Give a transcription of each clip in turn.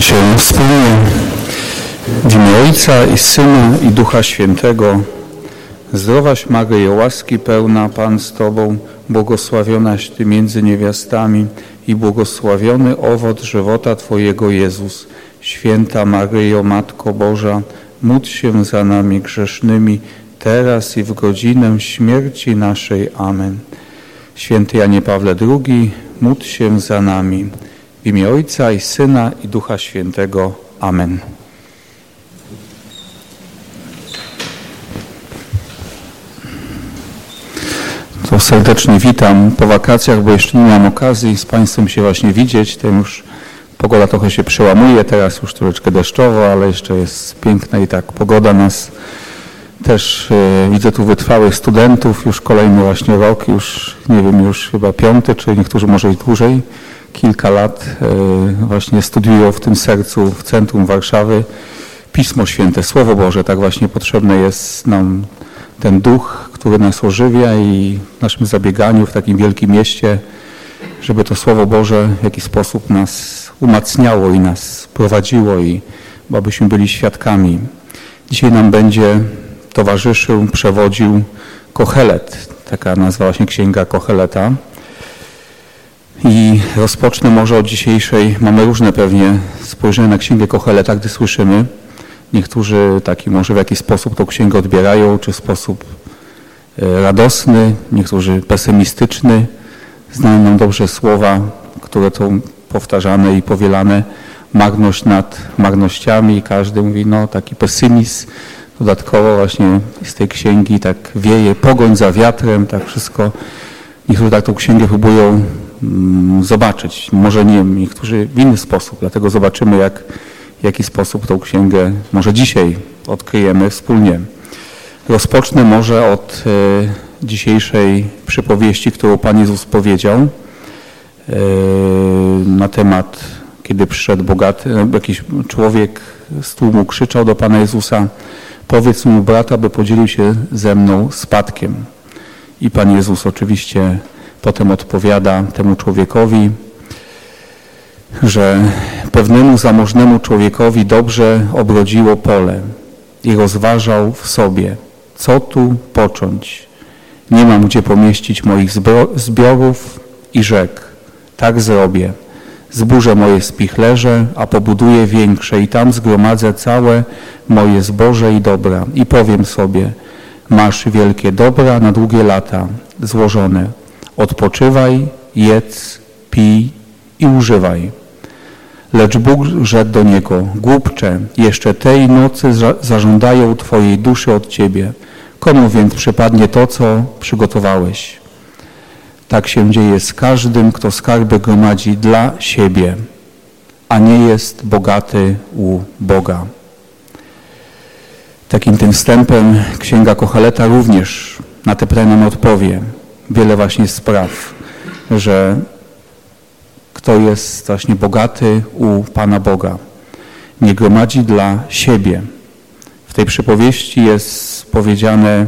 się wspólnie w imię Ojca i Syna i Ducha Świętego. Zdrowaś Maryjo, łaski pełna, Pan z Tobą, błogosławionaś Ty między niewiastami i błogosławiony owoc żywota Twojego Jezus. Święta Maryjo, Matko Boża, módl się za nami grzesznymi, teraz i w godzinę śmierci naszej. Amen. Święty Janie Pawle II, módl się za nami. W imię Ojca i Syna i Ducha Świętego. Amen. To serdecznie witam po wakacjach, bo jeszcze nie mam okazji z Państwem się właśnie widzieć. Ten już pogoda trochę się przełamuje, teraz już troszeczkę deszczowo, ale jeszcze jest piękna i tak pogoda nas też e, widzę tu wytrwałych studentów, już kolejny właśnie rok, już nie wiem, już chyba piąty, czy niektórzy może i dłużej kilka lat e, właśnie studiują w tym sercu, w centrum Warszawy Pismo Święte, Słowo Boże. Tak właśnie potrzebny jest nam ten duch, który nas ożywia i w naszym zabieganiu w takim wielkim mieście, żeby to Słowo Boże w jakiś sposób nas umacniało i nas prowadziło i abyśmy byli świadkami. Dzisiaj nam będzie towarzyszył, przewodził Kohelet, taka nazwa właśnie księga Koheleta. I rozpocznę może od dzisiejszej, mamy różne pewnie spojrzenia na Księgę Kocheleta, gdy słyszymy. Niektórzy taki może w jakiś sposób tą księgę odbierają, czy w sposób e, radosny, niektórzy pesymistyczny. Znają nam dobrze słowa, które są powtarzane i powielane. Marność nad marnościami każdy mówi, no taki pesymizm. Dodatkowo właśnie z tej księgi tak wieje pogoń za wiatrem, tak wszystko. Niektórzy tak tą księgę próbują zobaczyć. Może nie niektórzy w inny sposób, dlatego zobaczymy, jak, w jaki sposób tą księgę może dzisiaj odkryjemy wspólnie. Rozpocznę może od e, dzisiejszej przypowieści, którą Pan Jezus powiedział e, na temat, kiedy przyszedł bogaty, e, jakiś człowiek z tłumu krzyczał do Pana Jezusa, powiedz mu brata, by podzielił się ze mną spadkiem. I Pan Jezus oczywiście Potem odpowiada temu człowiekowi, że pewnemu zamożnemu człowiekowi dobrze obrodziło pole i rozważał w sobie, co tu począć. Nie mam gdzie pomieścić moich zbiorów i rzek. Tak zrobię. Zburzę moje spichlerze, a pobuduję większe i tam zgromadzę całe moje zboże i dobra. I powiem sobie, masz wielkie dobra na długie lata złożone Odpoczywaj, jedz, pij i używaj. Lecz Bóg rzekł do niego, głupcze, jeszcze tej nocy zażądają Twojej duszy od Ciebie. Komu więc przypadnie to, co przygotowałeś? Tak się dzieje z każdym, kto skarby gromadzi dla siebie, a nie jest bogaty u Boga. Takim tym wstępem Księga Kochaleta również na te pytania odpowie wiele właśnie spraw, że kto jest właśnie bogaty u Pana Boga. Nie gromadzi dla siebie. W tej przypowieści jest powiedziane,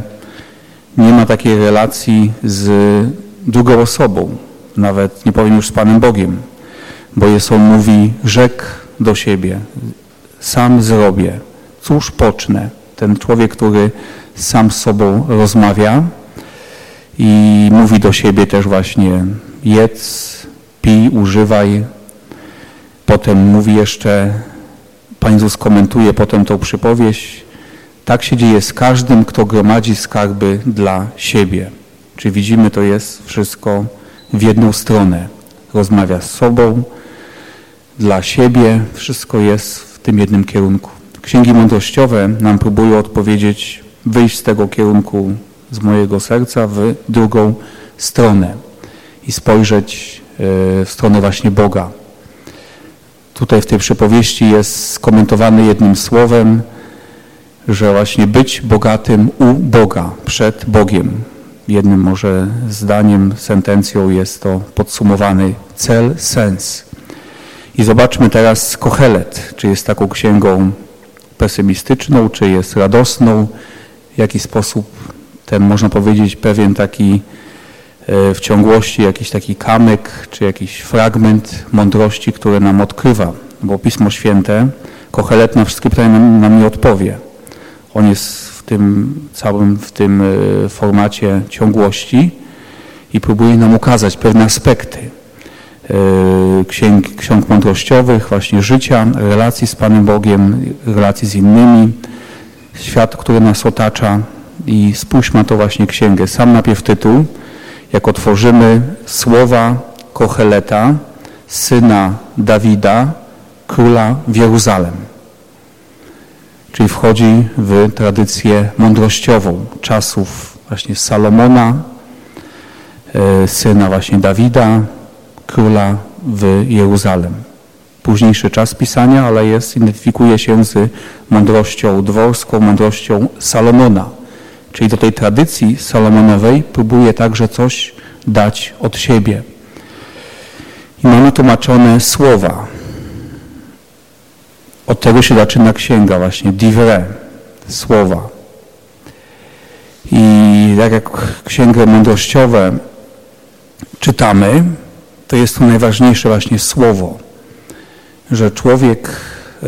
nie ma takiej relacji z drugą osobą, nawet nie powiem już z Panem Bogiem, bo jest on mówi, rzek do siebie, sam zrobię, cóż pocznę. Ten człowiek, który sam z sobą rozmawia, i mówi do siebie też właśnie jedz, pij, używaj. Potem mówi jeszcze, Pan Jezus komentuje potem tą przypowieść, tak się dzieje z każdym, kto gromadzi skarby dla siebie. Czy widzimy, to jest wszystko w jedną stronę. Rozmawia z sobą, dla siebie, wszystko jest w tym jednym kierunku. Księgi mądrościowe nam próbują odpowiedzieć, wyjść z tego kierunku z mojego serca w drugą stronę i spojrzeć e, w stronę właśnie Boga. Tutaj w tej przypowieści jest skomentowany jednym słowem, że właśnie być bogatym u Boga, przed Bogiem. Jednym może zdaniem, sentencją jest to podsumowany cel, sens. I zobaczmy teraz Kohelet, czy jest taką księgą pesymistyczną, czy jest radosną, w jaki sposób ten, można powiedzieć, pewien taki e, w ciągłości jakiś taki kamyk, czy jakiś fragment mądrości, który nam odkrywa bo Pismo Święte, Kohelet na wszystkie pytania nam, nam nie odpowie. On jest w tym całym, w tym e, formacie ciągłości i próbuje nam ukazać pewne aspekty e, księg, ksiąg mądrościowych, właśnie życia, relacji z Panem Bogiem, relacji z innymi, świat, który nas otacza i spójrzmy na to właśnie księgę. Sam najpierw tytuł, jak otworzymy słowa Kocheleta, syna Dawida, króla w Jeruzalem. Czyli wchodzi w tradycję mądrościową czasów właśnie Salomona, e, syna właśnie Dawida, króla w Jeruzalem. Późniejszy czas pisania, ale jest, identyfikuje się z mądrością dworską, mądrością Salomona. Czyli do tej tradycji salomonowej próbuje także coś dać od siebie. I mamy tłumaczone słowa. Od tego się zaczyna księga właśnie, divre, słowa. I tak jak księgę mądrościowe czytamy, to jest to najważniejsze właśnie słowo, że człowiek e,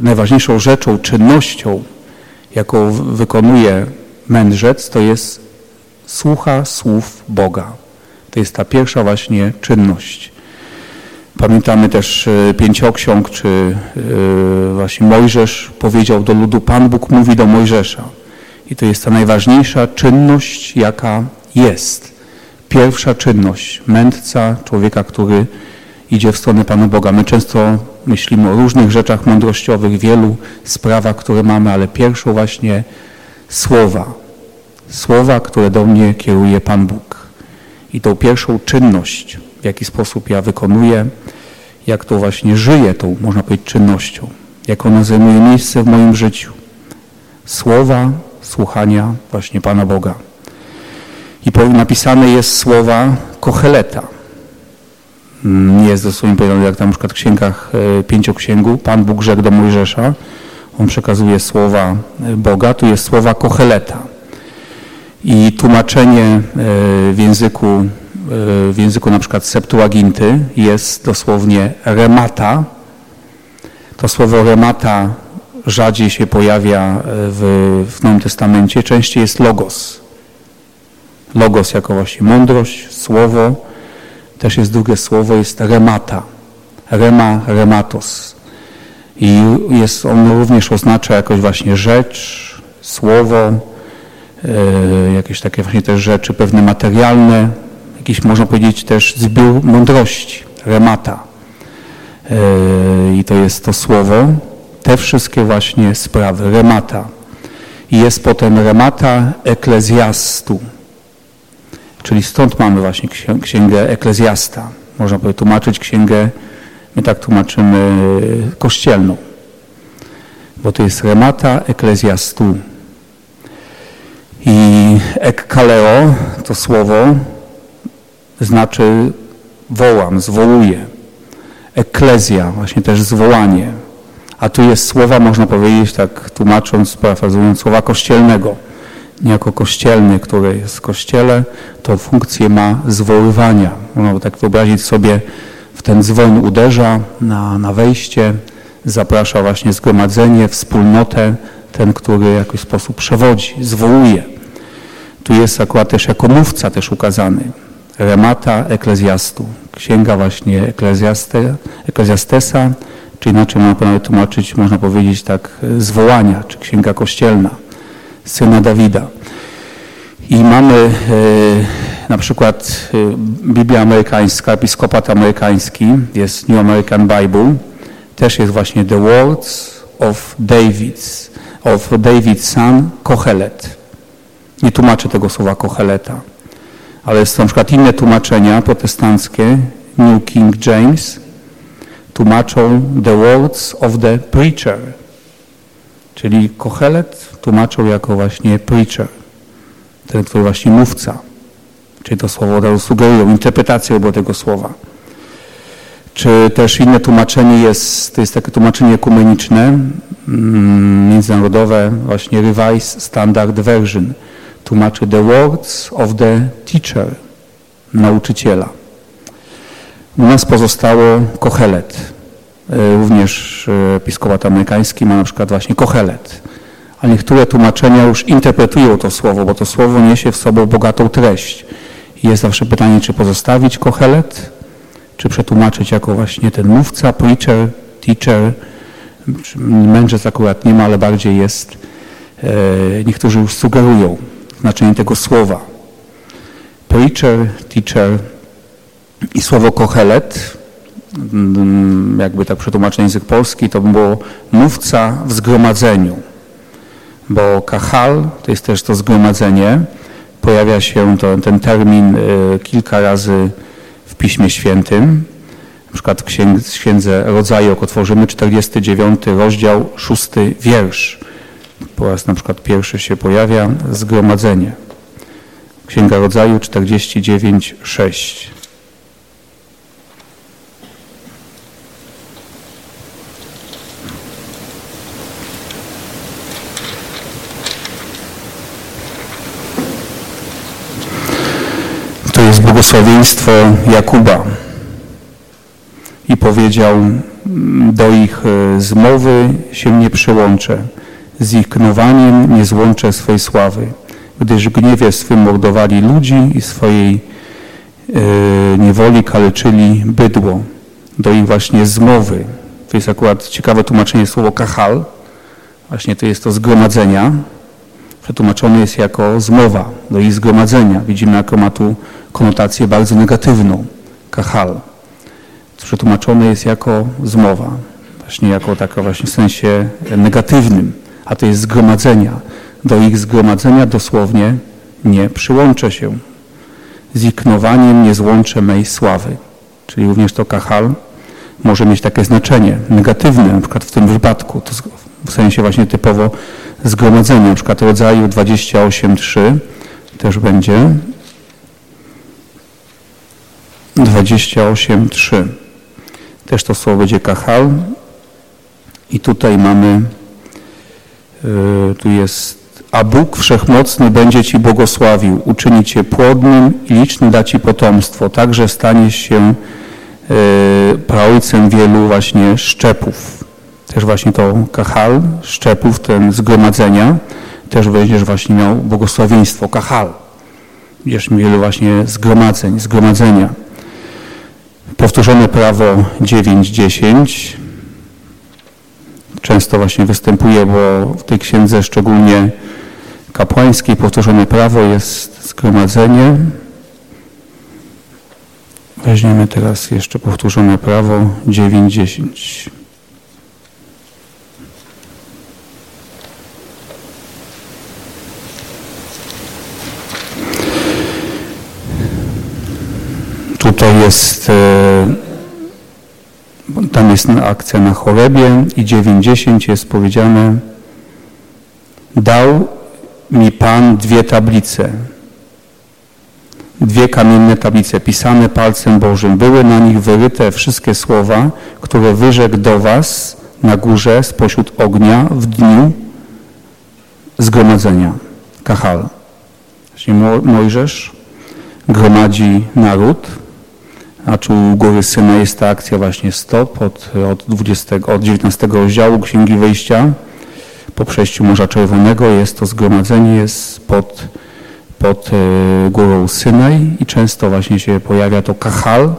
najważniejszą rzeczą, czynnością, jaką wykonuje mędrzec, to jest słucha słów Boga. To jest ta pierwsza właśnie czynność. Pamiętamy też e, pięcioksiąg, czy e, właśnie Mojżesz powiedział do ludu, Pan Bóg mówi do Mojżesza. I to jest ta najważniejsza czynność, jaka jest. Pierwsza czynność mędrca, człowieka, który idzie w stronę Pana Boga. My często myślimy o różnych rzeczach mądrościowych, wielu sprawach, które mamy, ale pierwszą właśnie słowa. Słowa, które do mnie kieruje Pan Bóg. I tą pierwszą czynność, w jaki sposób ja wykonuję, jak to właśnie żyję tą, można powiedzieć, czynnością, jak ona zajmuje miejsce w moim życiu. Słowa słuchania właśnie Pana Boga. I napisane jest słowa Kocheleta. Nie jest dosłownie powiedziane, jak tam na przykład w księgach e, pięcioksięgu, Pan Bóg rzekł do Mojżesza, on przekazuje słowa e, Boga, tu jest słowa Kocheleta. I tłumaczenie e, w języku w języku na przykład Septuaginty jest dosłownie remata. To słowo remata rzadziej się pojawia w, w Nowym Testamencie, częściej jest logos. Logos jako właśnie mądrość, słowo. Też jest drugie słowo, jest remata. Rema, rematos. I jest on również oznacza jakoś właśnie rzecz, słowo, e, jakieś takie właśnie też rzeczy pewne materialne, jakiś można powiedzieć też zbiór mądrości, remata. E, I to jest to słowo, te wszystkie właśnie sprawy, remata. I jest potem remata eklezjastu, czyli stąd mamy właśnie księgę eklezjasta. Można by tłumaczyć księgę, my tak tłumaczymy, kościelną, bo to jest remata eklezjastu. I ekkaleo, to słowo, znaczy wołam, zwołuję. Eklezja, właśnie też zwołanie. A tu jest słowa, można powiedzieć, tak tłumacząc, parafrazując, słowa kościelnego. Niejako kościelny, który jest w kościele, to funkcję ma zwoływania. Można tak wyobrazić sobie, w ten dzwon uderza na, na wejście, zaprasza właśnie zgromadzenie, wspólnotę, ten, który w jakiś sposób przewodzi, zwołuje. Tu jest akurat też jako mówca też ukazany. Remata Eklezjastu, księga właśnie Eklezjaste, Eklezjastesa, czy inaczej można tłumaczyć, można powiedzieć tak, zwołania, czy księga kościelna, syna Dawida. I mamy e, na przykład e, Biblia amerykańska, episkopat amerykański, jest New American Bible, też jest właśnie The Words of David's, of David's son Kohelet. Nie tłumaczę tego słowa Koheleta ale są na przykład inne tłumaczenia protestanckie, New King James, tłumaczą the words of the preacher, czyli Kohelet tłumaczą jako właśnie preacher, ten, który właśnie mówca, czyli to słowo od razu sugerują interpretację obu tego słowa. Czy też inne tłumaczenie jest, to jest takie tłumaczenie ekumeniczne, mm, międzynarodowe, właśnie Revised Standard Version, tłumaczy the words of the teacher, nauczyciela. U nas pozostało kohelet. również episkopat amerykański ma na przykład właśnie kohelet. A niektóre tłumaczenia już interpretują to słowo, bo to słowo niesie w sobie bogatą treść. Jest zawsze pytanie, czy pozostawić kohelet, czy przetłumaczyć jako właśnie ten mówca, preacher, teacher. Mędrzec akurat nie ma, ale bardziej jest, e, niektórzy już sugerują znaczenie tego słowa. Preacher, teacher i słowo kohelet, mm, jakby tak przetłumaczyć na język polski, to by było mówca w zgromadzeniu. Bo kahal to jest też to zgromadzenie. Pojawia się to, ten termin e, kilka razy Piśmie Świętym. Na przykład w Księdze Rodzaju, jak otworzymy 49 rozdział, 6 wiersz. Po raz na przykład pierwszy się pojawia zgromadzenie. Księga Rodzaju 49, 6. To jest błogosławieństwo Jakuba. I powiedział, do ich e, zmowy się nie przyłączę, z ich knowaniem nie złączę swojej sławy, gdyż w gniewie swym mordowali ludzi i swojej e, niewoli kaleczyli bydło. Do ich właśnie zmowy. To jest akurat ciekawe tłumaczenie słowo kahal. Właśnie to jest to zgromadzenia, przetłumaczony jest jako zmowa do jej zgromadzenia. Widzimy, jaką ma tu konotację bardzo negatywną, kahal. Przetłumaczony jest jako zmowa, właśnie jako taka właśnie w sensie negatywnym, a to jest zgromadzenia. Do ich zgromadzenia dosłownie nie przyłączę się. Z iknowaniem nie złączę mej sławy. Czyli również to kahal może mieć takie znaczenie negatywne, na przykład w tym wypadku, to w sensie właśnie typowo zgromadzenia, na przykład rodzaju 28.3 też będzie 28.3 też to słowo będzie kahal i tutaj mamy yy, tu jest a Bóg Wszechmocny będzie Ci błogosławił, uczyni Cię płodnym i licznym da Ci potomstwo, także staniesz się yy, praojcem wielu właśnie szczepów. Też właśnie to kahal, szczepów, ten zgromadzenia, też będziesz właśnie miał błogosławieństwo, kahal. Będziesz mieli właśnie zgromadzeń, zgromadzenia. Powtórzone prawo 9-10 często właśnie występuje, bo w tej księdze szczególnie kapłańskiej powtórzone prawo jest zgromadzenie. Weźmiemy teraz jeszcze powtórzone prawo 9-10. Tutaj jest, e, tam jest akcja na chorebie i 9.10 jest powiedziane dał mi Pan dwie tablice, dwie kamienne tablice pisane palcem Bożym. Były na nich wyryte wszystkie słowa, które wyrzekł do was na górze spośród ognia w dniu zgromadzenia. Kahal. Czyli Mojżesz gromadzi naród, a czy u góry Syna jest ta akcja właśnie stop od, od, 20, od 19 rozdziału Księgi Wyjścia. Po przejściu Morza Czerwonego jest to zgromadzenie jest pod, pod e, górą Synaj i często właśnie się pojawia to kahal, e,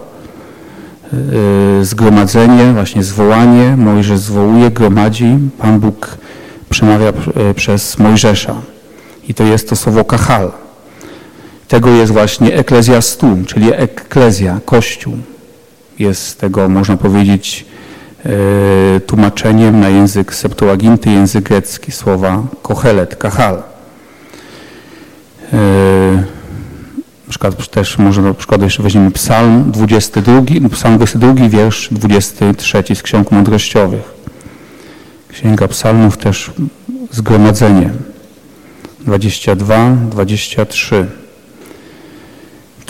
zgromadzenie, właśnie zwołanie. Mojżesz zwołuje, gromadzi. Pan Bóg przemawia e, przez Mojżesza. I to jest to słowo kahal. Tego jest właśnie eklezjastu, czyli eklezja, kościół. Jest tego, można powiedzieć, e, tłumaczeniem na język Septuaginty, język grecki, słowa kohelet, kahal. E, na przykład też może na przykład jeszcze weźmiemy psalm 22, psalm 22, wiersz 23 z ksiąg mądrościowych. Księga psalmów też zgromadzenie 22, 23.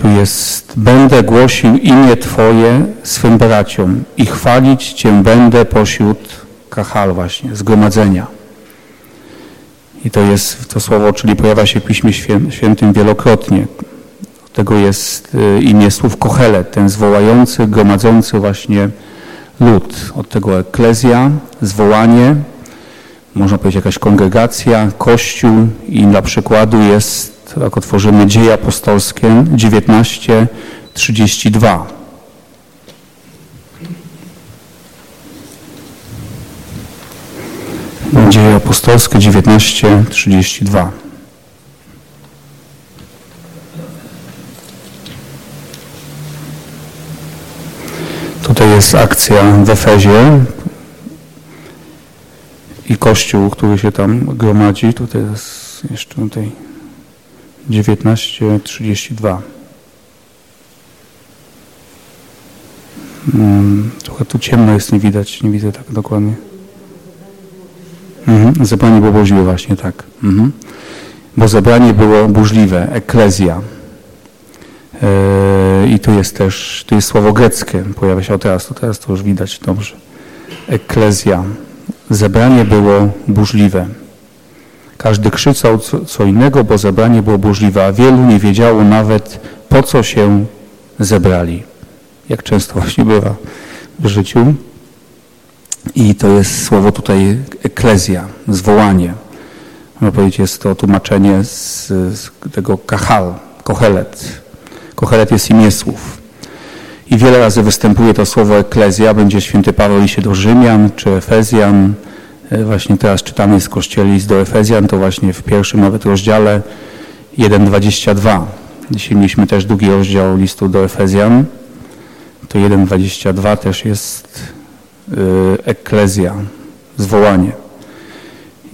Tu jest, będę głosił imię Twoje swym braciom i chwalić Cię będę pośród kachal właśnie, zgromadzenia. I to jest to słowo, czyli pojawia się w Piśmie Świętym wielokrotnie. Tego jest y, imię słów Kohelet, ten zwołający, gromadzący właśnie lud. Od tego eklezja, zwołanie, można powiedzieć jakaś kongregacja, kościół i dla przykładu jest, jak otworzymy Dzieje Apostolskie 19:32. Dzieje Apostolskie 19:32. Tutaj jest akcja w Efezie i kościół, który się tam gromadzi. Tutaj jest jeszcze tutaj 19.32. Hmm, trochę tu ciemno jest, nie widać, nie widzę tak dokładnie. Mhm, zebranie było burzliwe, właśnie tak. Mhm. Bo zebranie było burzliwe, eklezja. I tu jest też, tu jest słowo greckie, pojawia się teraz, to teraz to już widać dobrze. Eklezja. Zebranie było burzliwe. Każdy krzyczał co, co innego, bo zebranie było burzliwe, a wielu nie wiedziało nawet po co się zebrali. Jak często właśnie bywa w życiu. I to jest słowo tutaj eklezja, zwołanie. Można powiedzieć, jest to tłumaczenie z, z tego kahal, kohelet, Kochelet jest imię słów. I wiele razy występuje to słowo eklezja, będzie święty Paweł liście do Rzymian czy Efezjan. E, właśnie teraz czytamy z kościeli list do Efezjan, to właśnie w pierwszym nawet rozdziale 1,22. Dzisiaj mieliśmy też długi rozdział listu do Efezjan. To 1,22 też jest e, eklezja, zwołanie.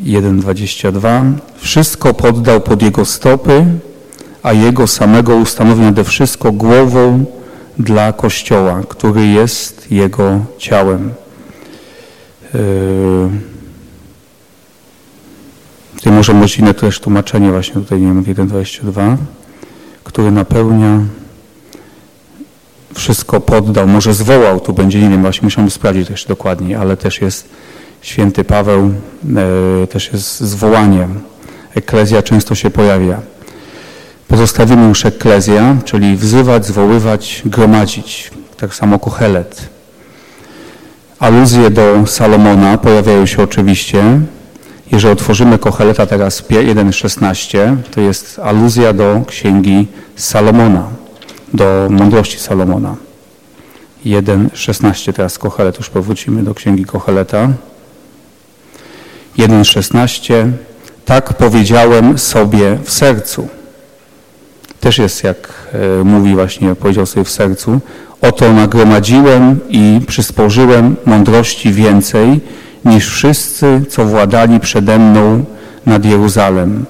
1,22. Wszystko poddał pod jego stopy a Jego samego ustanowił nade wszystko głową dla Kościoła, który jest Jego ciałem. Yy, tutaj może być inne też tłumaczenie właśnie tutaj, nie wiem, 1.22, który napełnia wszystko poddał, może zwołał, tu będzie, nie wiem, właśnie musiałbym sprawdzić też dokładnie, ale też jest święty Paweł, e, też jest zwołaniem. Eklezja często się pojawia. Pozostawimy już eklezja, czyli wzywać, zwoływać, gromadzić. Tak samo kohelet. Aluzje do Salomona pojawiają się oczywiście. Jeżeli otworzymy Kocheleta teraz 1.16, to jest aluzja do księgi Salomona, do mądrości Salomona. 1.16 teraz Kochelet, już powrócimy do księgi Kocheleta. 1.16 Tak powiedziałem sobie w sercu też jest, jak e, mówi właśnie, powiedział sobie w sercu, oto nagromadziłem i przysporzyłem mądrości więcej niż wszyscy, co władali przede mną nad Jeruzalem.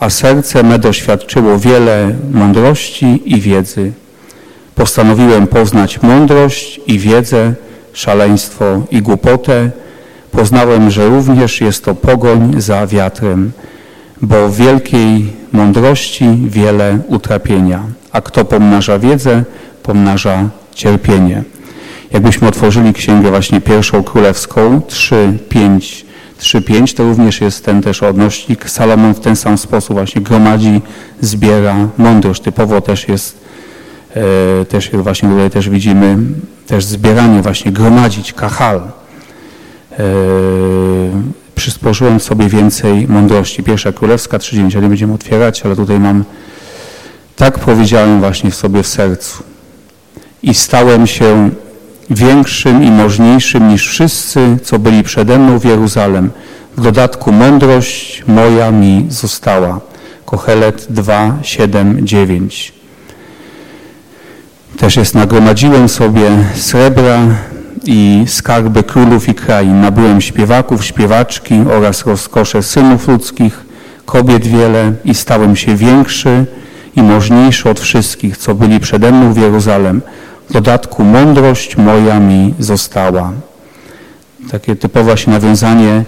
A serce me doświadczyło wiele mądrości i wiedzy. Postanowiłem poznać mądrość i wiedzę, szaleństwo i głupotę. Poznałem, że również jest to pogoń za wiatrem bo w wielkiej mądrości wiele utrapienia, a kto pomnaża wiedzę, pomnaża cierpienie. Jakbyśmy otworzyli księgę właśnie pierwszą królewską 3, 5, 3.5 to również jest ten też odnośnik. Salomon w ten sam sposób właśnie gromadzi, zbiera mądrość. Typowo też jest, e, też właśnie tutaj też widzimy też zbieranie właśnie, gromadzić, kahal. E, przysporzyłem sobie więcej mądrości. Pierwsza Królewska 3.9, ale nie będziemy otwierać, ale tutaj mam, tak powiedziałem właśnie w sobie w sercu. I stałem się większym i możniejszym niż wszyscy, co byli przede mną w Jeruzalem. W dodatku mądrość moja mi została. Kohelet 2, 7, 9. Też jest, nagromadziłem sobie srebra, i skarby królów i krain. Nabyłem śpiewaków, śpiewaczki oraz rozkosze synów ludzkich, kobiet wiele i stałem się większy i możniejszy od wszystkich, co byli przede mną w Jeruzalem. Dodatku mądrość moja mi została. Takie typowe właśnie nawiązanie,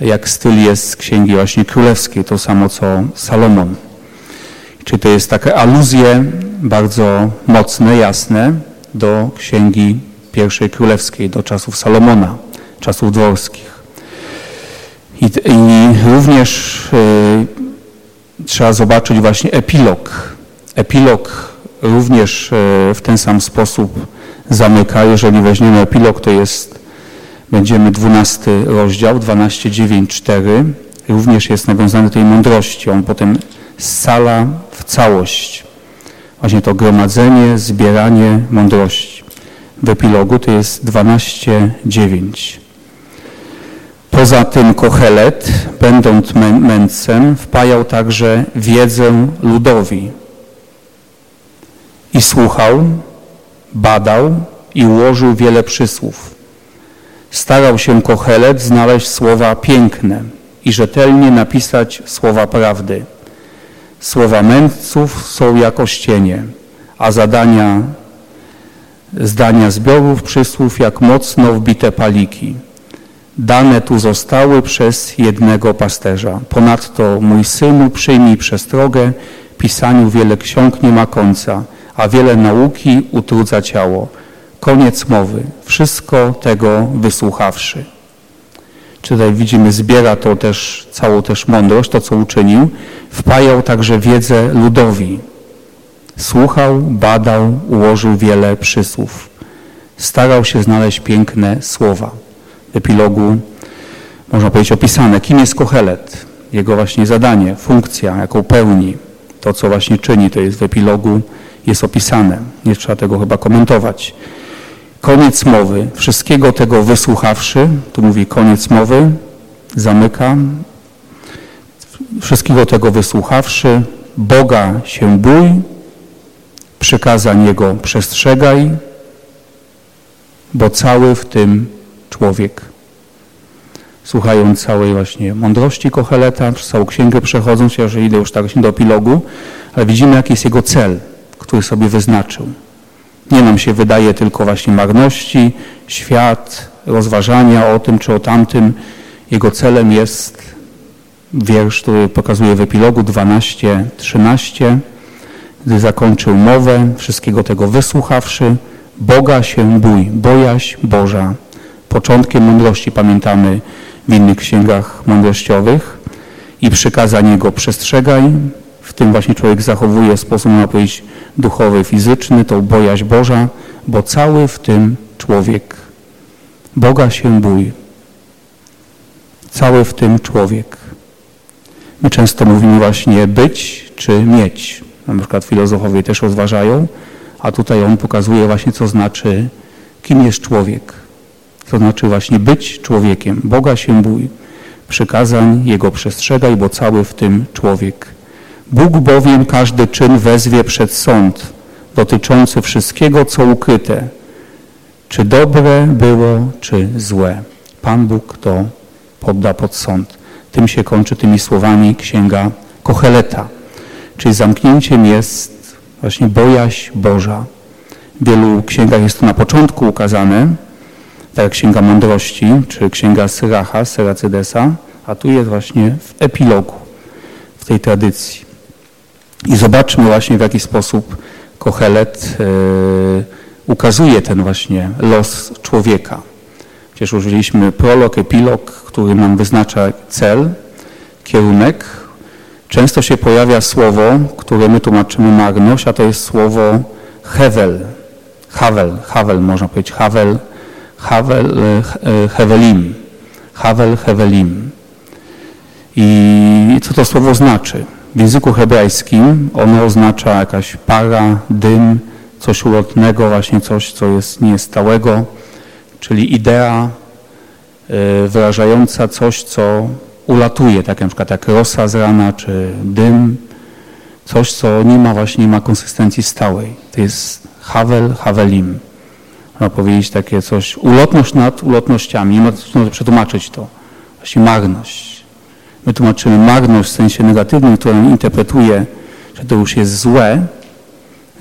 jak styl jest z księgi właśnie królewskiej, to samo co Salomon. Czy to jest takie aluzje bardzo mocne, jasne do księgi pierwszej królewskiej, do czasów Salomona, czasów dworskich. I, i również y, trzeba zobaczyć właśnie epilog. Epilog również y, w ten sam sposób zamyka. Jeżeli weźmiemy epilog, to jest, będziemy 12 rozdział, 12, 9, 4. Również jest nawiązany tej mądrości. On potem scala w całość. Właśnie to gromadzenie, zbieranie mądrości. W epilogu to jest 12, 9. Poza tym Kochelet, będąc mędrcem, wpajał także wiedzę ludowi i słuchał, badał i ułożył wiele przysłów. Starał się Kochelet znaleźć słowa piękne i rzetelnie napisać słowa prawdy. Słowa mędrców są jako ścienie, a zadania, zdania zbiorów przysłów jak mocno wbite paliki dane tu zostały przez jednego pasterza. Ponadto, mój synu, przyjmij przestrogę, pisaniu wiele ksiąg nie ma końca, a wiele nauki utrudza ciało. Koniec mowy. Wszystko tego wysłuchawszy. Tutaj widzimy, zbiera to też całą też mądrość, to co uczynił. Wpajał także wiedzę ludowi. Słuchał, badał, ułożył wiele przysłów. Starał się znaleźć piękne słowa epilogu, można powiedzieć, opisane. Kim jest Kohelet? Jego właśnie zadanie, funkcja, jaką pełni, to co właśnie czyni, to jest w epilogu, jest opisane. Nie trzeba tego chyba komentować. Koniec mowy. Wszystkiego tego wysłuchawszy, tu mówi koniec mowy, zamyka. Wszystkiego tego wysłuchawszy, Boga się bój, przykazań Jego przestrzegaj, bo cały w tym człowiek. Słuchając całej właśnie mądrości Kocheleta, przez całą księgę przechodząc, ja że idę już tak do epilogu, ale widzimy jaki jest jego cel, który sobie wyznaczył. Nie nam się wydaje tylko właśnie marności, świat, rozważania o tym czy o tamtym. Jego celem jest wiersz, który pokazuje w epilogu 12-13, gdy zakończył mowę, wszystkiego tego wysłuchawszy, Boga się bój, bojaźń Boża początkiem mądrości pamiętamy w innych księgach mądrościowych i przykazań Jego przestrzegaj. W tym właśnie człowiek zachowuje sposób, można powiedzieć, duchowy, fizyczny, tą bojaźń Boża, bo cały w tym człowiek. Boga się bój. Cały w tym człowiek. My często mówimy właśnie być czy mieć. Na przykład filozofowie też rozważają, a tutaj on pokazuje właśnie, co znaczy, kim jest człowiek to znaczy właśnie być człowiekiem. Boga się bój, przykazań Jego przestrzegaj, bo cały w tym człowiek. Bóg bowiem każdy czyn wezwie przed sąd, dotyczący wszystkiego, co ukryte, czy dobre było, czy złe. Pan Bóg to podda pod sąd. Tym się kończy tymi słowami księga Kocheleta. Czyli zamknięciem jest właśnie bojaźń Boża. W wielu księgach jest to na początku ukazane, tak jak Księga Mądrości, czy Księga Syracha, Syracydesa, a tu jest właśnie w epilogu, w tej tradycji. I zobaczmy właśnie w jaki sposób Kochelet yy, ukazuje ten właśnie los człowieka. Przecież użyliśmy prolog, epilog, który nam wyznacza cel, kierunek. Często się pojawia słowo, które my tłumaczymy marność, a to jest słowo hevel. Havel, Havel można powiedzieć, Havel, Havel, e, e, Hevelim. Havel, Hevelim. I co to słowo znaczy? W języku hebrajskim ono oznacza jakaś para, dym, coś ulotnego, właśnie coś, co jest niestałego, czyli idea e, wyrażająca coś, co ulatuje, tak na przykład jak rosa z rana, czy dym, coś, co nie ma właśnie nie ma konsystencji stałej. To jest Havel, Havelim można powiedzieć takie coś, ulotność nad ulotnościami, nie ma co przetłumaczyć to, właśnie marność. My tłumaczymy marność w sensie negatywnym, którą interpretuje, że to już jest złe,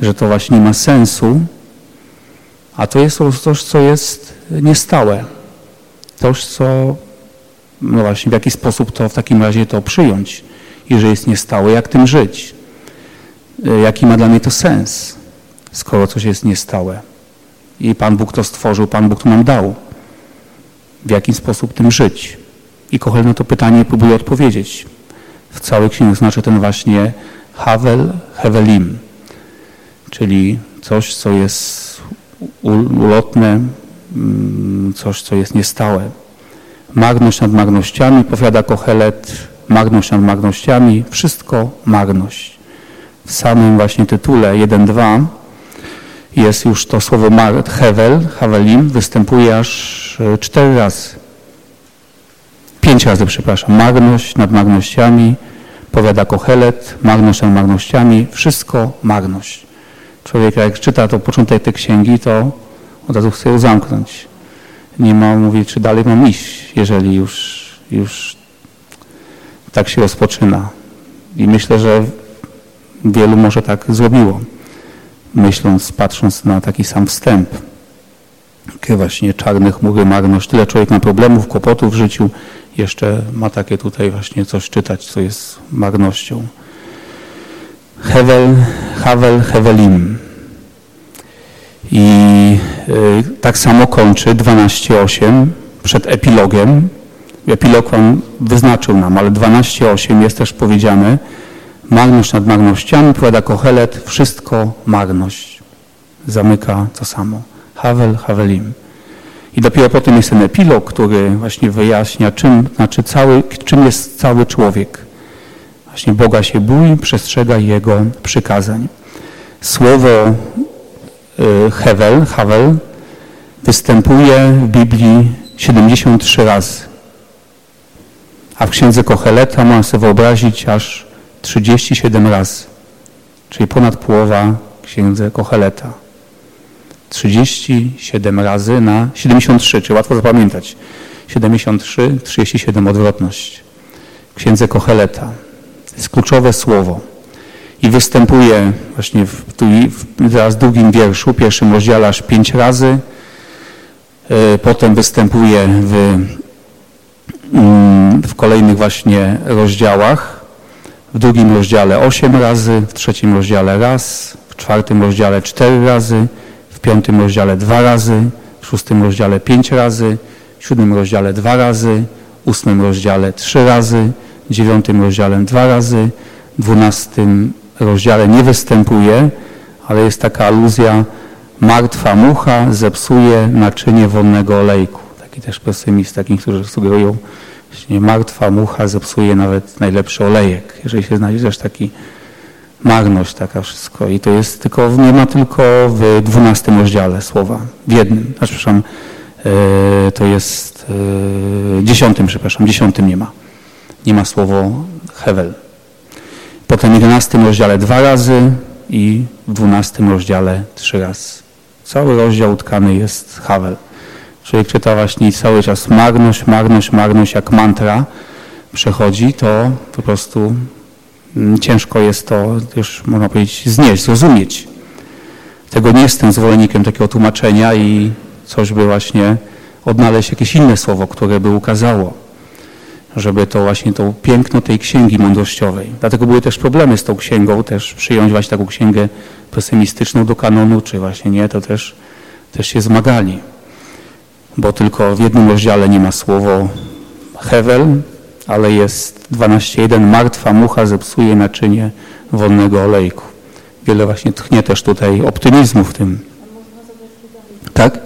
że to właśnie nie ma sensu, a to jest coś, co jest niestałe. Coś, co, no właśnie, w jaki sposób to w takim razie to przyjąć, jeżeli jest niestałe, jak tym żyć? Jaki ma dla mnie to sens, skoro coś jest niestałe? I Pan Bóg to stworzył, Pan Bóg to nam dał. W jaki sposób tym żyć? I Kochel na to pytanie próbuje odpowiedzieć. W całej księdze znaczy ten właśnie Havel Hevelim, czyli coś, co jest ulotne, mm, coś, co jest niestałe. Marność nad marnościami, powiada Kohelet, marność nad marnościami, wszystko marność. W samym właśnie tytule 1.2 jest już to słowo hevel, havelim, występuje aż e, cztery razy. Pięć razy, przepraszam. Marność nad marnościami, powiada Kohelet, marność nad marnościami, wszystko marność. Człowiek jak czyta to początek tej księgi, to od razu chce ją zamknąć. Nie ma, mówi, czy dalej mam iść, jeżeli już, już tak się rozpoczyna. I myślę, że wielu może tak zrobiło, myśląc, patrząc na taki sam wstęp. Takie właśnie czarne chmury, marność. Tyle człowiek ma problemów, kłopotów w życiu, jeszcze ma takie tutaj właśnie coś czytać, co jest marnością. Hevel, Havel, Hevelim. I y, tak samo kończy 12.8 przed epilogiem. Epilog on wyznaczył nam, ale 12.8 jest też powiedziane marność nad marnościami, powiada Kohelet, wszystko marność. Zamyka to samo. Havel, Havelim. I dopiero potem jest ten epilog, który właśnie wyjaśnia, czym, znaczy cały, czym jest cały człowiek. Właśnie Boga się bój, przestrzega Jego przykazań. Słowo y, Hevel, Havel występuje w Biblii 73 razy. A w księdze Kocheleta można sobie wyobrazić aż 37 razy. Czyli ponad połowa księdze Kocheleta. 37 razy na 73, czy łatwo zapamiętać. 73, 37 odwrotność. Księdze Kocheleta. To jest kluczowe słowo. I występuje właśnie w, w drugim wierszu, pierwszym rozdziale aż pięć razy. E, potem występuje w, mm, w kolejnych właśnie rozdziałach. W drugim rozdziale osiem razy, w trzecim rozdziale raz, w czwartym rozdziale cztery razy, w piątym rozdziale dwa razy, w szóstym rozdziale pięć razy, w siódmym rozdziale dwa razy, w ósmym rozdziale trzy razy, w dziewiątym rozdziale dwa razy, w dwunastym rozdziale nie występuje, ale jest taka aluzja martwa mucha zepsuje naczynie wonnego olejku. Taki też pesymist, takich, którzy sugerują, że martwa mucha zepsuje nawet najlepszy olejek. Jeżeli się znajdzie taki marność taka wszystko. I to jest tylko, nie ma tylko w dwunastym rozdziale słowa, w jednym, znaczy, przepraszam, e, to jest e, dziesiątym, przepraszam, dziesiątym nie ma. Nie ma słowo Hevel. Potem w jedenastym rozdziale dwa razy i w dwunastym rozdziale trzy razy. Cały rozdział utkany jest Havel. Człowiek czyta właśnie cały czas marność, marność, marność, jak mantra przechodzi, to po prostu ciężko jest to już, można powiedzieć, znieść, zrozumieć. Tego nie jestem zwolennikiem takiego tłumaczenia i coś by właśnie odnaleźć jakieś inne słowo, które by ukazało, żeby to właśnie to piękno tej księgi mądrościowej. Dlatego były też problemy z tą księgą, też przyjąć właśnie taką księgę pesymistyczną do kanonu, czy właśnie nie, to też, też się zmagali. Bo tylko w jednym rozdziale nie ma słowo Hevel, ale jest 12.1. Martwa mucha zepsuje naczynie wonnego olejku. Wiele właśnie tchnie też tutaj optymizmu w tym. Tak?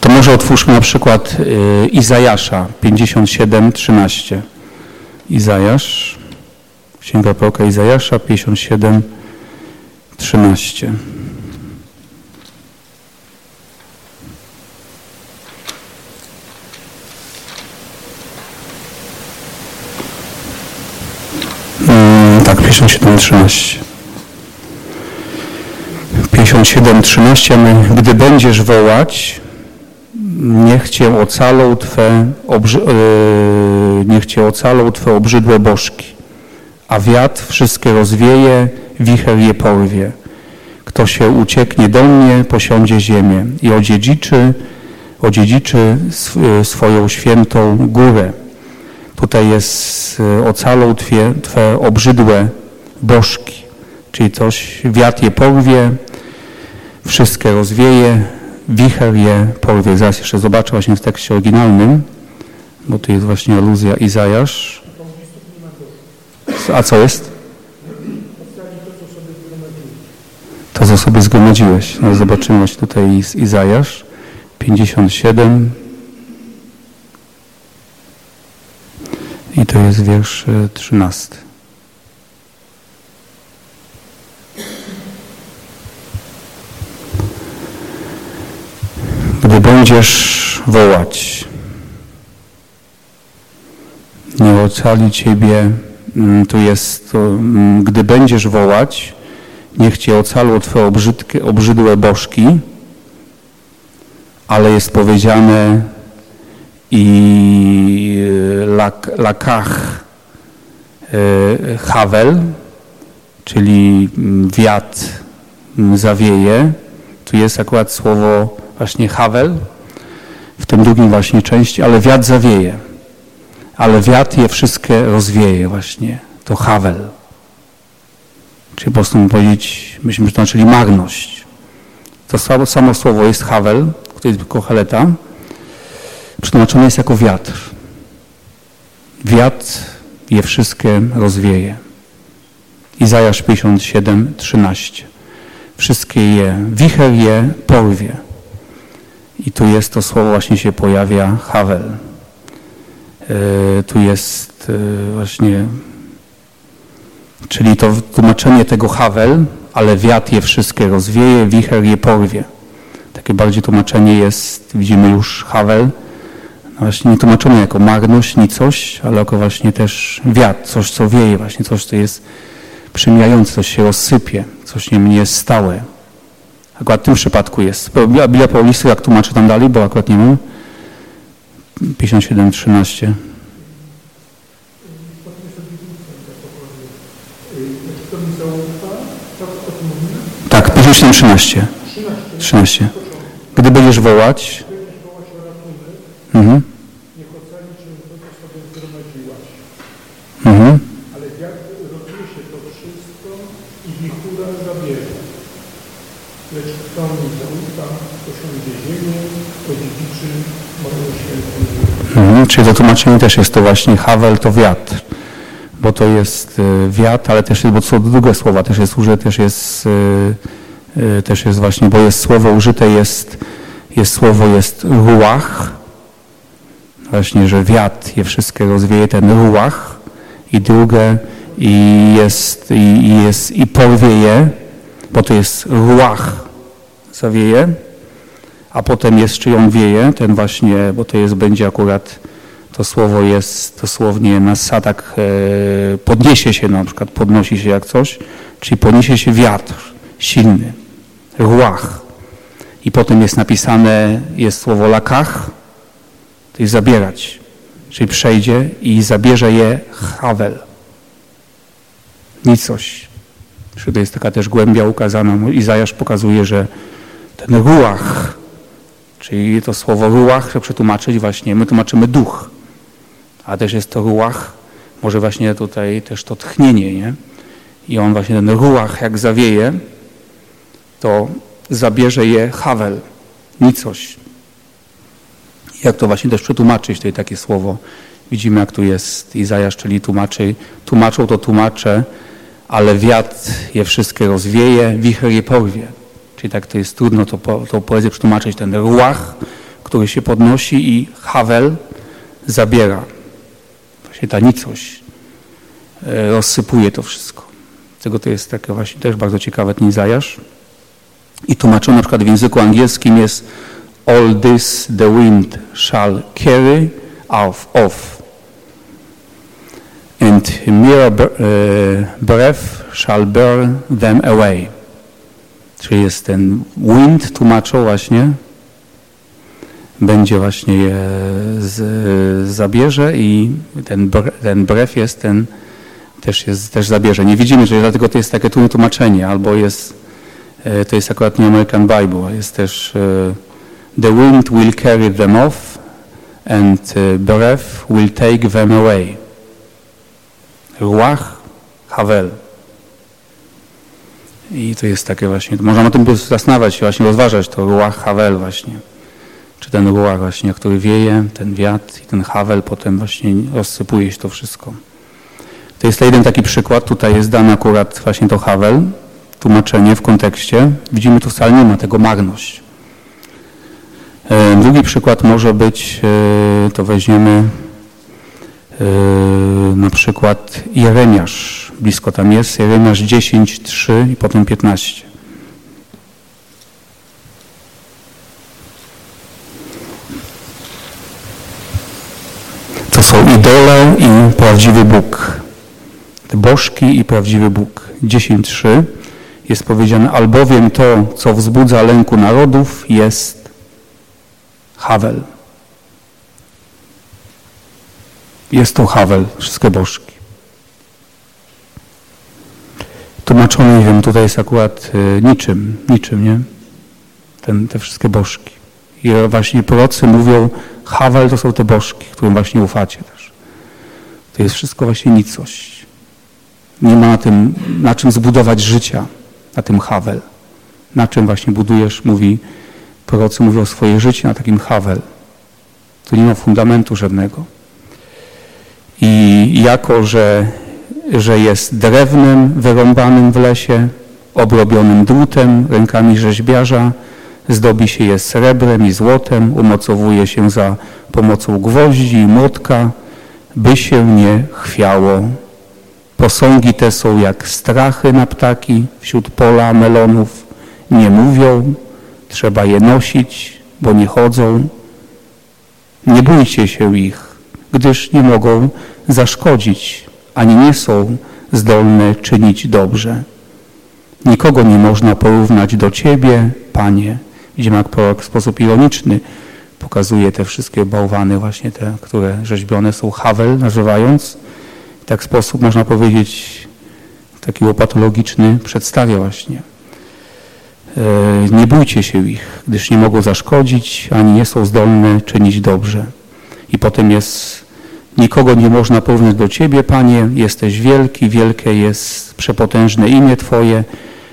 To może otwórzmy na przykład y, Izajasza 57:13. Izajasz, Księga Proroka Izajasza 57:13. 57.13. 57.13, my, gdy będziesz wołać, niech Cię ocalą Twe, obrzy, yy, niech Cię ocalą Twe obrzydłe bożki, a wiatr wszystkie rozwieje, wicher je porwie. Kto się ucieknie do mnie, posiądzie ziemię i odziedziczy, odziedziczy swoją świętą górę. Tutaj jest e, ocalą twie, Twe obrzydłe bożki, czyli coś, wiatr je porwie, wszystkie rozwieje, wicher je porwie. Zaraz jeszcze zobaczę właśnie w tekście oryginalnym, bo tu jest właśnie aluzja Izajasz. A co jest? bardzo sobie zgromadziłeś. No, zobaczymy właśnie tutaj z Izajasz 57 i to jest wiersz 13. E, Gdy będziesz wołać, nie ocali Ciebie, mm, tu jest, to, mm, gdy będziesz wołać, niech Cię ocalą Twoje obrzydkie, obrzydłe bożki, ale jest powiedziane i lak, lakach e, Havel, czyli mm, wiatr zawieje. Tu jest akurat słowo właśnie Havel, w tym drugim właśnie części, ale wiatr zawieje. Ale wiatr je wszystkie rozwieje właśnie. To Havel. Czyli po prostu powiedzieć, myśmy przetłumaczyli marność. To samo, słowo jest Havel, który jest Kocheleta. Przetłumaczone jest jako wiatr. Wiatr je wszystkie rozwieje. Izajasz 57, 13. Wszystkie je, wicher je porwie. I tu jest to słowo właśnie się pojawia, Havel. E, tu jest e, właśnie, czyli to tłumaczenie tego Havel, ale wiatr je wszystkie rozwieje, wicher je porwie. Takie bardziej tłumaczenie jest, widzimy już Havel, no właśnie nie tłumaczone jako marność, nicość, ale jako właśnie też wiatr, coś co wieje, właśnie coś co jest przemijające, coś się rozsypie, coś nie jest stałe. Akurat w tym przypadku jest. Biblia Paulisty, jak tłumaczę tam dalej, bo akurat nie mam. 57-13. Tak, 57-13. 13. Gdy będziesz wołać, mhm. Mhm. Ale jak rozniesie to wszystko i wichura zabierze lecz kto mi zaufa, osiądzie ziemię, odziedziczy moją świętą mhm, Czyli to tłumaczenie też jest to właśnie Havel to wiatr, bo to jest y, wiatr, ale też jest, bo to są drugie słowa, też jest użyte, też jest, y, y, też jest właśnie, bo jest słowo użyte, jest, jest słowo jest ruach, właśnie, że wiatr je wszystkie rozwieje, ten ruach i drugie i jest, i, jest, i porwieje, bo to jest ruach, zawieje, a potem jest, czy ją wieje, ten właśnie, bo to jest, będzie akurat, to słowo jest dosłownie na tak e, podniesie się na przykład, podnosi się jak coś, czyli podniesie się wiatr silny, ruach. I potem jest napisane, jest słowo lakach, to jest zabierać, czyli przejdzie i zabierze je Havel. Nicość. To jest taka też głębia ukazana. Izajasz pokazuje, że ten ruach, czyli to słowo ruach, chcę przetłumaczyć właśnie, my tłumaczymy duch, a też jest to ruach, może właśnie tutaj też to tchnienie, nie? I on właśnie ten ruach jak zawieje, to zabierze je Havel, nicość. Jak to właśnie też przetłumaczyć, tutaj takie słowo. Widzimy, jak tu jest Izajasz, czyli tłumaczy, tłumaczą to tłumacze, ale wiatr je wszystkie rozwieje, wicher je porwie. Czyli tak to jest trudno to, to poezję przetłumaczyć. Ten ruach, który się podnosi i Havel zabiera. Właśnie ta nicość e, rozsypuje to wszystko. Tego to jest takie właśnie też bardzo ciekawe ten Izajasz. I tłumaczone na przykład w języku angielskim jest All this the wind shall carry off, off. and mere breath shall bear them away. Czyli jest ten wind, tłumaczą właśnie, będzie właśnie je z, zabierze i ten, ten brew jest ten, też jest, też zabierze. Nie widzimy, że dlatego to jest takie tłumaczenie, albo jest, e, to jest akurat nie American Bible, jest też e, the wind will carry them off and e, breath will take them away. Ruach Havel. I to jest takie właśnie, można na tym zastanawiać się, właśnie rozważać to ruach Havel właśnie. Czy ten ruach właśnie, który wieje, ten wiatr i ten Havel potem właśnie rozsypuje się to wszystko. To jest jeden taki przykład, tutaj jest dany akurat właśnie to Havel, tłumaczenie w kontekście, widzimy tu wcale nie ma tego marność. E, drugi przykład może być, e, to weźmiemy e, na przykład Jeremiasz, blisko tam jest, Jeremiasz 10, 3 i potem 15. To są idole i prawdziwy Bóg. Te bożki i prawdziwy Bóg. 10.3 jest powiedziane, albowiem to, co wzbudza lęku narodów, jest Havel. Jest to Havel, wszystkie bożki. Tłumaczone, nie wiem, tutaj jest akurat y, niczym, niczym, nie? Ten, te wszystkie bożki. I właśnie prorocy mówią, Havel to są te bożki, którym właśnie ufacie też. To jest wszystko właśnie nicość. Nie ma na tym, na czym zbudować życia, na tym Havel. Na czym właśnie budujesz, mówi, prorocy mówią swoje życie na takim Havel. Tu nie ma fundamentu żadnego. I jako, że, że jest drewnem wyrąbanym w lesie, obrobionym drutem rękami rzeźbiarza, zdobi się je srebrem i złotem, umocowuje się za pomocą gwoździ i młotka, by się nie chwiało. Posągi te są jak strachy na ptaki wśród pola melonów. Nie mówią, trzeba je nosić, bo nie chodzą. Nie bójcie się ich, gdyż nie mogą zaszkodzić, ani nie są zdolne czynić dobrze. Nikogo nie można porównać do Ciebie, Panie. Widzimy, jak prorok w sposób ironiczny pokazuje te wszystkie bałwany właśnie te, które rzeźbione są Havel nazywając. I tak sposób można powiedzieć taki łopatologiczny przedstawia właśnie. E, nie bójcie się ich, gdyż nie mogą zaszkodzić, ani nie są zdolne czynić dobrze. I potem jest Nikogo nie można porównać do Ciebie, Panie, jesteś wielki, wielkie jest przepotężne imię Twoje.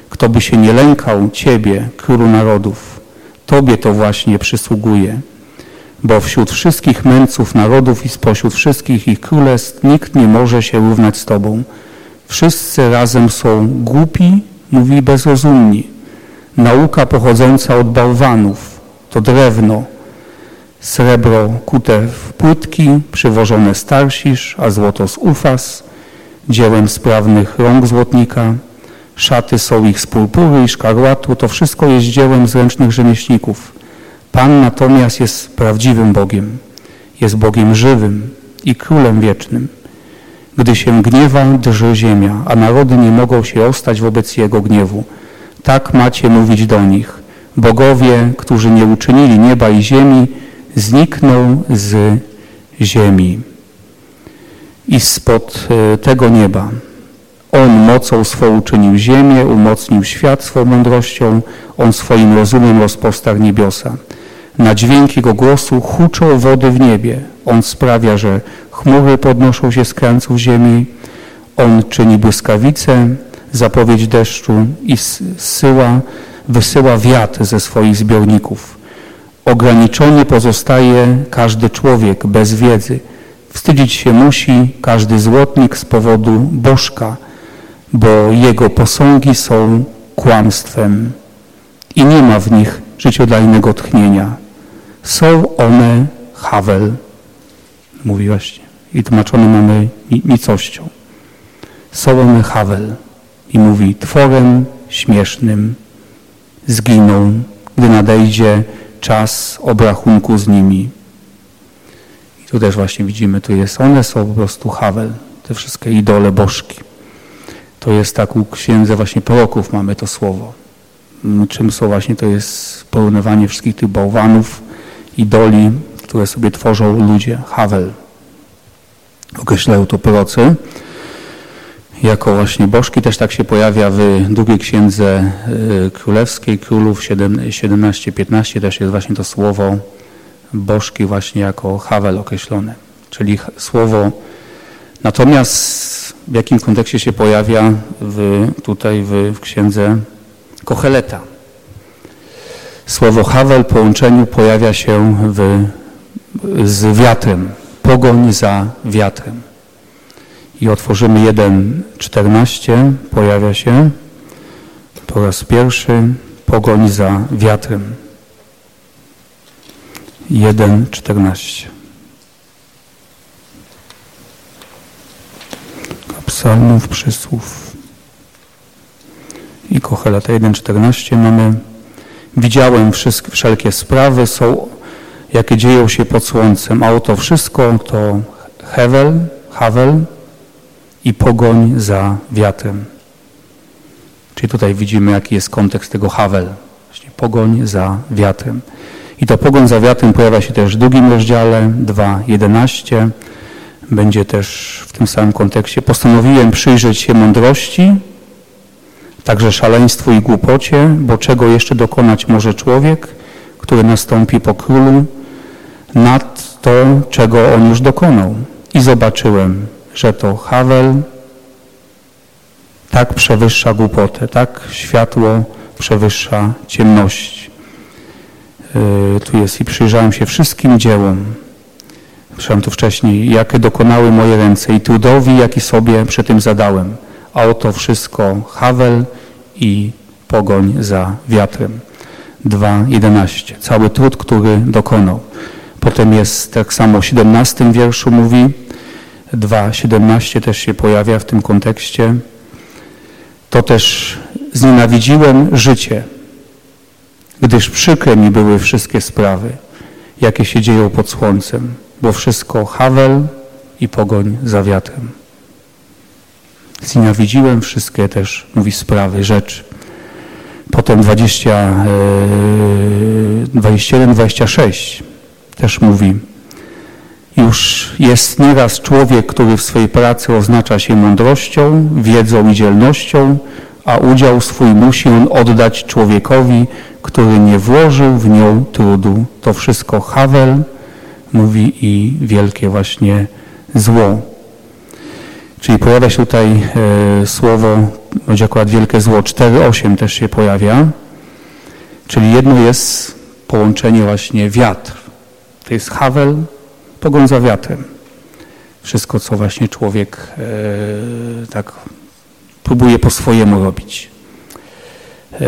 Kto by się nie lękał Ciebie, Królu Narodów, Tobie to właśnie przysługuje bo wśród wszystkich męców narodów i spośród wszystkich ich królestw nikt nie może się równać z Tobą. Wszyscy razem są głupi, mówi bezrozumni. Nauka pochodząca od bałwanów to drewno, srebro kute w płytki, przywożone z Tarsisz, a złoto z Ufas, dziełem sprawnych rąk złotnika. Szaty są ich z purpury i szkarłatu, to wszystko jest dziełem zręcznych rzemieślników. Pan natomiast jest prawdziwym Bogiem, jest Bogiem żywym i Królem wiecznym. Gdy się gniewa, drży ziemia, a narody nie mogą się ostać wobec Jego gniewu. Tak macie mówić do nich. Bogowie, którzy nie uczynili nieba i ziemi, znikną z ziemi i spod e, tego nieba. On mocą swą uczynił ziemię, umocnił świat swą mądrością, On swoim rozumem rozpostarł niebiosa. Na dźwięk Jego głosu huczą wody w niebie. On sprawia, że chmury podnoszą się z krańców ziemi. On czyni błyskawice, zapowiedź deszczu i zsyła, wysyła wiatr ze swoich zbiorników. Ograniczony pozostaje każdy człowiek bez wiedzy. Wstydzić się musi każdy złotnik z powodu bożka, bo jego posągi są kłamstwem i nie ma w nich życiodajnego tchnienia. Są one Havel, mówi właśnie, i tłumaczone mamy nicością. Są one Havel i mówi tworem śmiesznym zginą, gdy nadejdzie czas obrachunku z nimi. I tu też właśnie widzimy, tu jest, one są po prostu Havel, te wszystkie idole bożki. To jest tak u księdza właśnie proroków mamy to słowo. Czym są właśnie, to jest porównywanie wszystkich tych bałwanów, idoli, które sobie tworzą ludzie. Havel. Określają to prorocy. Jako właśnie bożki też tak się pojawia w drugiej księdze y, królewskiej, królów 17-15 też jest właśnie to słowo bożki właśnie jako Havel określone. Czyli słowo natomiast w jakim kontekście się pojawia w, tutaj w, w księdze Kocheleta. Słowo Havel w połączeniu pojawia się w, z wiatrem. Pogoń za wiatrem. I otworzymy 1.14, pojawia się. Po raz pierwszy pogoń za wiatrem. 1,14 Psalmów, przysłów. I Kochelata 1,14 mamy. Widziałem wszystkie, wszelkie sprawy są, jakie dzieją się pod słońcem, a oto wszystko to Hewel, Havel i pogoń za wiatrem. Czyli tutaj widzimy, jaki jest kontekst tego Havel. Właśnie pogoń za wiatrem. I to pogoń za wiatrem pojawia się też w drugim rozdziale 2.11. Będzie też w tym samym kontekście. Postanowiłem przyjrzeć się mądrości, także szaleństwu i głupocie, bo czego jeszcze dokonać może człowiek, który nastąpi po królu, nad to, czego on już dokonał. I zobaczyłem, że to Hawel tak przewyższa głupotę, tak światło przewyższa ciemność. Yy, tu jest i przyjrzałem się wszystkim dziełom. Słyszałem tu wcześniej, jakie dokonały moje ręce i trudowi, jaki sobie przy tym zadałem. A oto wszystko Hawel i pogoń za wiatrem. 2.11. Cały trud, który dokonał. Potem jest tak samo w 17 wierszu mówi, 2.17 też się pojawia w tym kontekście. To też znienawidziłem życie, gdyż przykre mi były wszystkie sprawy, jakie się dzieją pod słońcem, bo wszystko Hawel i pogoń za wiatrem. Znienawidziłem wszystkie też, mówi sprawy, rzeczy. Potem 20, 21, 26 też mówi, już jest nieraz człowiek, który w swojej pracy oznacza się mądrością, wiedzą i dzielnością, a udział swój musi on oddać człowiekowi, który nie włożył w nią trudu. To wszystko Havel mówi i wielkie właśnie zło. Czyli pojawia się tutaj e, słowo, będzie akurat wielkie zło, 4,8 też się pojawia. Czyli jedno jest połączenie właśnie wiatr. To jest Havel, pogoń za wiatrem. Wszystko, co właśnie człowiek e, tak próbuje po swojemu robić. E,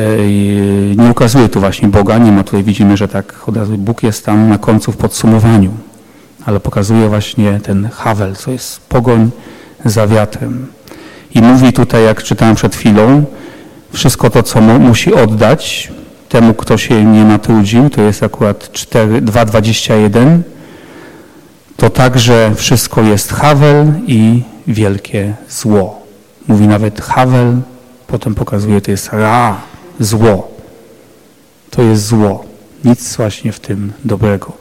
nie ukazuje tu właśnie Boga, nie ma tutaj, widzimy, że tak od razu Bóg jest tam na końcu w podsumowaniu, ale pokazuje właśnie ten Havel, co jest pogoń za wiatrem. I mówi tutaj, jak czytałem przed chwilą, wszystko to, co mu, musi oddać temu, kto się nie natrudził, to jest akurat 2,21, to także wszystko jest Havel i wielkie zło. Mówi nawet Havel, potem pokazuje, to jest Ra, zło. To jest zło. Nic właśnie w tym dobrego.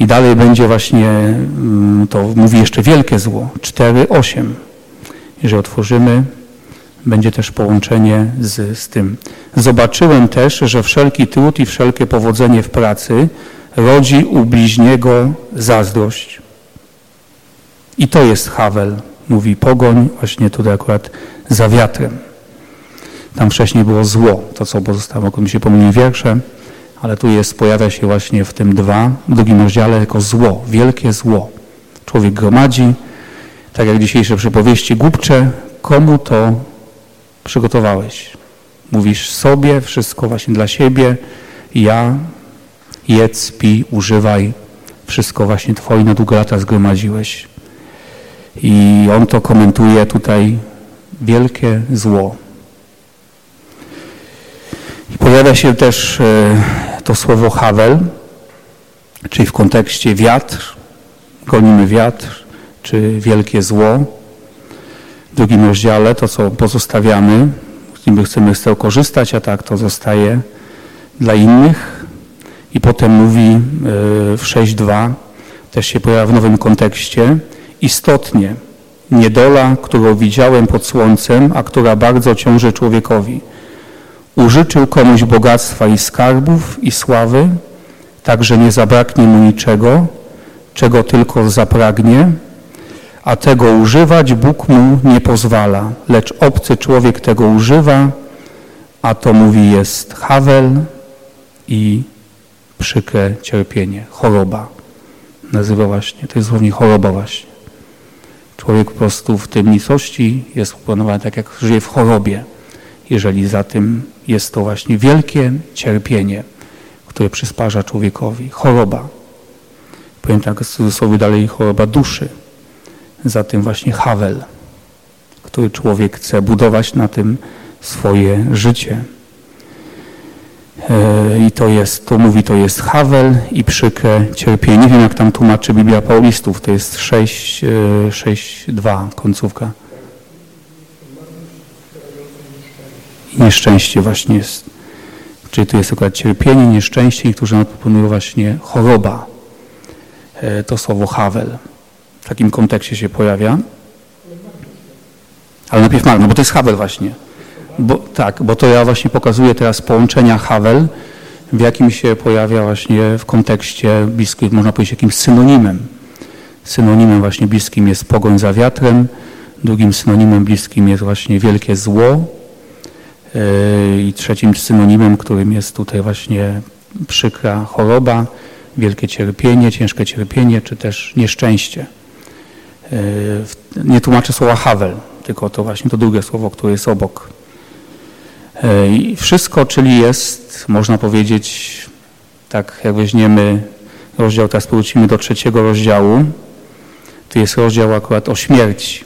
I dalej będzie właśnie, mm, to mówi jeszcze wielkie zło, 4,8. Jeżeli otworzymy, będzie też połączenie z, z tym. Zobaczyłem też, że wszelki trud i wszelkie powodzenie w pracy rodzi u bliźniego zazdrość. I to jest Havel, mówi pogoń, właśnie tutaj akurat za wiatrem. Tam wcześniej było zło, to co pozostało, mi się pomyliły wiersze, ale tu jest, pojawia się właśnie w tym dwa, w drugim rozdziale jako zło, wielkie zło. Człowiek gromadzi, tak jak dzisiejsze przypowieści, głupcze, komu to przygotowałeś? Mówisz sobie, wszystko właśnie dla siebie, ja, jedz, pij, używaj, wszystko właśnie Twoje na długo lata zgromadziłeś. I on to komentuje tutaj, wielkie zło. I pojawia się też e, to słowo Havel, czyli w kontekście wiatr, gonimy wiatr, czy wielkie zło. W drugim rozdziale to, co pozostawiamy, z nim chcemy z tego korzystać, a tak to zostaje dla innych. I potem mówi e, w 6.2, też się pojawia w nowym kontekście, istotnie niedola, którą widziałem pod słońcem, a która bardzo ciąży człowiekowi – użyczył komuś bogactwa i skarbów i sławy, tak że nie zabraknie mu niczego, czego tylko zapragnie, a tego używać Bóg mu nie pozwala, lecz obcy człowiek tego używa, a to mówi jest Hawel i przykre cierpienie, choroba. Nazywa właśnie, to jest słownie choroba właśnie. Człowiek po prostu w tym nicości jest uplanowany tak, jak żyje w chorobie jeżeli za tym jest to właśnie wielkie cierpienie, które przysparza człowiekowi, choroba. Powiem tak w cudzysłowie dalej, choroba duszy. Za tym właśnie Havel, który człowiek chce budować na tym swoje życie. E, I to jest, to mówi, to jest Havel i przykre cierpienie. Nie wiem, jak tam tłumaczy Biblia Paulistów. To jest 6.2 e, końcówka. I nieszczęście właśnie jest. Czyli tu jest akurat cierpienie, nieszczęście. Niektórzy proponują właśnie choroba. E, to słowo Havel. W takim kontekście się pojawia. Ale najpierw Marno, bo to jest Havel właśnie. Bo, tak, bo to ja właśnie pokazuję teraz połączenia Havel, w jakim się pojawia właśnie w kontekście bliskim, można powiedzieć jakimś synonimem. Synonimem właśnie bliskim jest pogoń za wiatrem, drugim synonimem bliskim jest właśnie wielkie zło yy, i trzecim synonimem, którym jest tutaj właśnie przykra choroba, wielkie cierpienie, ciężkie cierpienie, czy też nieszczęście. Yy, nie tłumaczę słowa Havel, tylko to właśnie to drugie słowo, które jest obok. E, I wszystko, czyli jest, można powiedzieć, tak jak weźmiemy rozdział, teraz powrócimy do trzeciego rozdziału, to jest rozdział akurat o śmierci,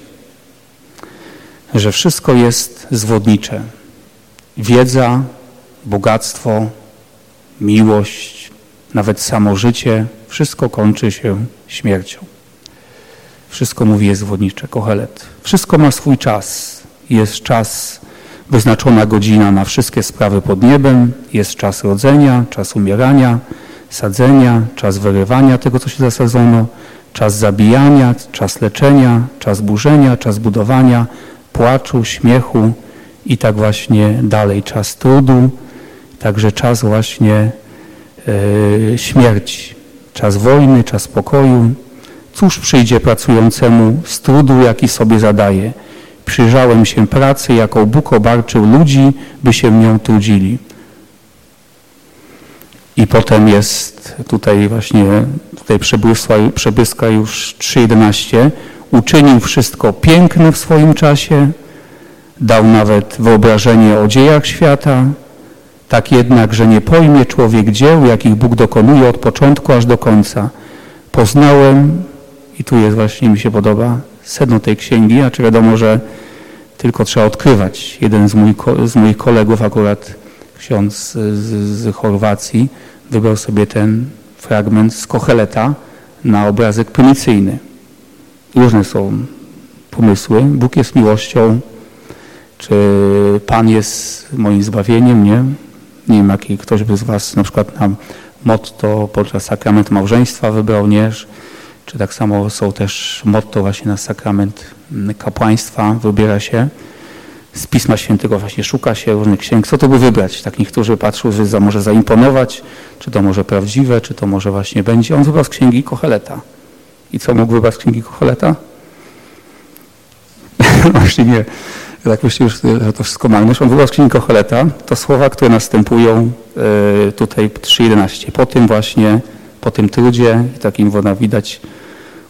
że wszystko jest zwodnicze. Wiedza, bogactwo, miłość, nawet samo życie, wszystko kończy się śmiercią. Wszystko mówi jest zwodnicze, Kohelet. Wszystko ma swój czas. Jest czas wyznaczona godzina na wszystkie sprawy pod niebem, jest czas rodzenia, czas umierania, sadzenia, czas wyrywania tego, co się zasadzono, czas zabijania, czas leczenia, czas burzenia, czas budowania, płaczu, śmiechu i tak właśnie dalej. Czas trudu, także czas właśnie yy, śmierci, czas wojny, czas pokoju. Cóż przyjdzie pracującemu z trudu, jaki sobie zadaje? Przyjrzałem się pracy, jaką Bóg obarczył ludzi, by się nią trudzili. I potem jest tutaj właśnie, tutaj przebłysła, przebłyska już 3.11. Uczynił wszystko piękne w swoim czasie, dał nawet wyobrażenie o dziejach świata, tak jednak, że nie pojmie człowiek dzieł, jakich Bóg dokonuje od początku aż do końca. Poznałem, i tu jest właśnie, mi się podoba, sedno tej księgi, a czy wiadomo, że tylko trzeba odkrywać. Jeden z, mój, z moich kolegów, akurat ksiądz z, z Chorwacji, wybrał sobie ten fragment z Kocheleta na obrazek prymicyjny. Różne są pomysły. Bóg jest miłością, czy Pan jest moim zbawieniem, nie? Nie wiem, jaki ktoś by z Was na przykład na motto podczas sakramentu małżeństwa wybrał, nie? Czy tak samo są też motto właśnie na sakrament kapłaństwa, wybiera się z Pisma Świętego właśnie szuka się różnych księg. Co to by wybrać? Tak niektórzy patrzą, że za, może zaimponować, czy to może prawdziwe, czy to może właśnie będzie. On wybrał z księgi Kocheleta. I co mógł wybrać z księgi Kocheleta? właśnie nie. Tak myślę, że to wszystko marność. On wybrał z księgi Kocheleta to słowa, które następują e, tutaj 3.11. Po tym właśnie, po tym trudzie, takim woda widać,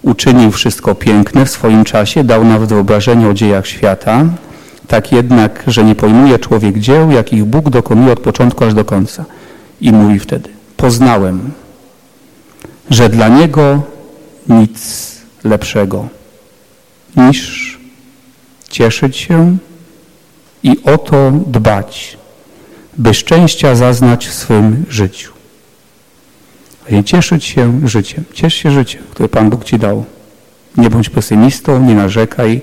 uczynił wszystko piękne w swoim czasie, dał nawet wyobrażenie o dziejach świata, tak jednak, że nie pojmuje człowiek dzieł, jakich Bóg dokonuje od początku aż do końca. I mówi wtedy, poznałem, że dla Niego nic lepszego niż cieszyć się i o to dbać, by szczęścia zaznać w swym życiu. I cieszyć się życiem. Ciesz się życiem, które Pan Bóg Ci dał. Nie bądź pesymistą, nie narzekaj,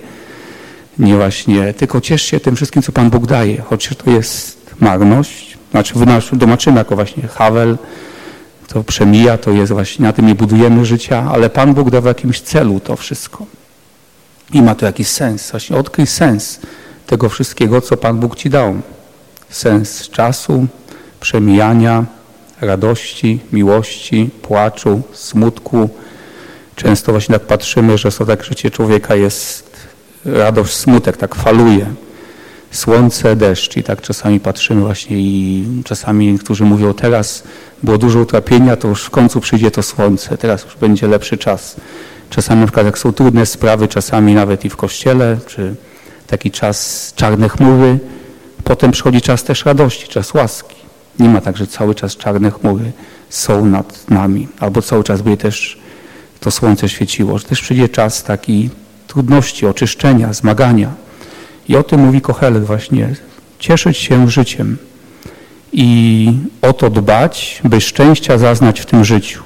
nie właśnie, tylko ciesz się tym wszystkim, co Pan Bóg daje, chociaż to jest marność. Znaczy domaczymy jako właśnie Havel, to przemija, to jest właśnie, na tym nie budujemy życia, ale Pan Bóg da w jakimś celu to wszystko. I ma to jakiś sens. Właśnie odkryj sens tego wszystkiego, co Pan Bóg Ci dał. Sens czasu, przemijania, radości, miłości, płaczu, smutku. Często właśnie tak patrzymy, że to tak życie człowieka jest radość, smutek, tak faluje. Słońce, deszcz i tak czasami patrzymy właśnie i czasami niektórzy mówią teraz było dużo utrapienia, to już w końcu przyjdzie to słońce, teraz już będzie lepszy czas. Czasami na przykład jak są trudne sprawy, czasami nawet i w kościele, czy taki czas czarne chmury, potem przychodzi czas też radości, czas łaski. Nie ma tak, że cały czas czarne chmury są nad nami, albo cały czas by też to słońce świeciło, że też przyjdzie czas taki trudności, oczyszczenia, zmagania. I o tym mówi Kohelet właśnie. Cieszyć się życiem i o to dbać, by szczęścia zaznać w tym życiu.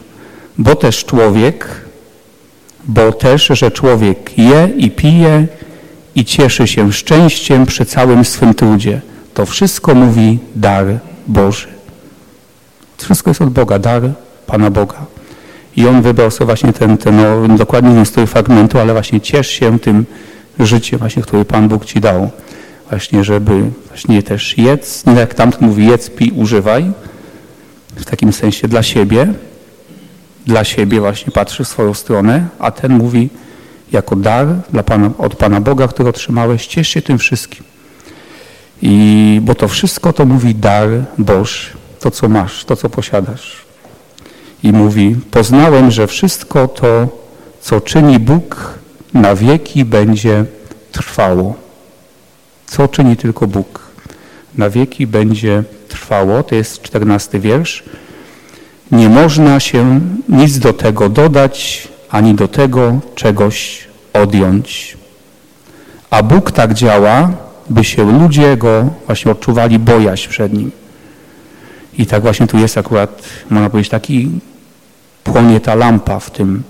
Bo też człowiek, bo też, że człowiek je i pije i cieszy się szczęściem przy całym swym trudzie. To wszystko mówi dar Boży. Wszystko jest od Boga, dar Pana Boga. I on wybrał sobie właśnie ten, ten no, dokładnie nie z tego fragmentu, ale właśnie ciesz się tym życiem właśnie, które Pan Bóg Ci dał. Właśnie, żeby właśnie też jedz, nie jak tamten mówi, jedz, pij, używaj, w takim sensie dla siebie, dla siebie właśnie patrzy w swoją stronę, a ten mówi jako dar dla Pana, od Pana Boga, który otrzymałeś, ciesz się tym wszystkim. I, bo to wszystko to mówi dar Boży, to co masz, to co posiadasz. I mówi, poznałem, że wszystko to, co czyni Bóg, na wieki będzie trwało. Co czyni tylko Bóg? Na wieki będzie trwało. To jest czternasty wiersz. Nie można się nic do tego dodać, ani do tego czegoś odjąć. A Bóg tak działa, by się ludzie Go właśnie odczuwali bojaźń przed Nim. I tak właśnie tu jest akurat, można powiedzieć, taki płonie ta lampa w tym,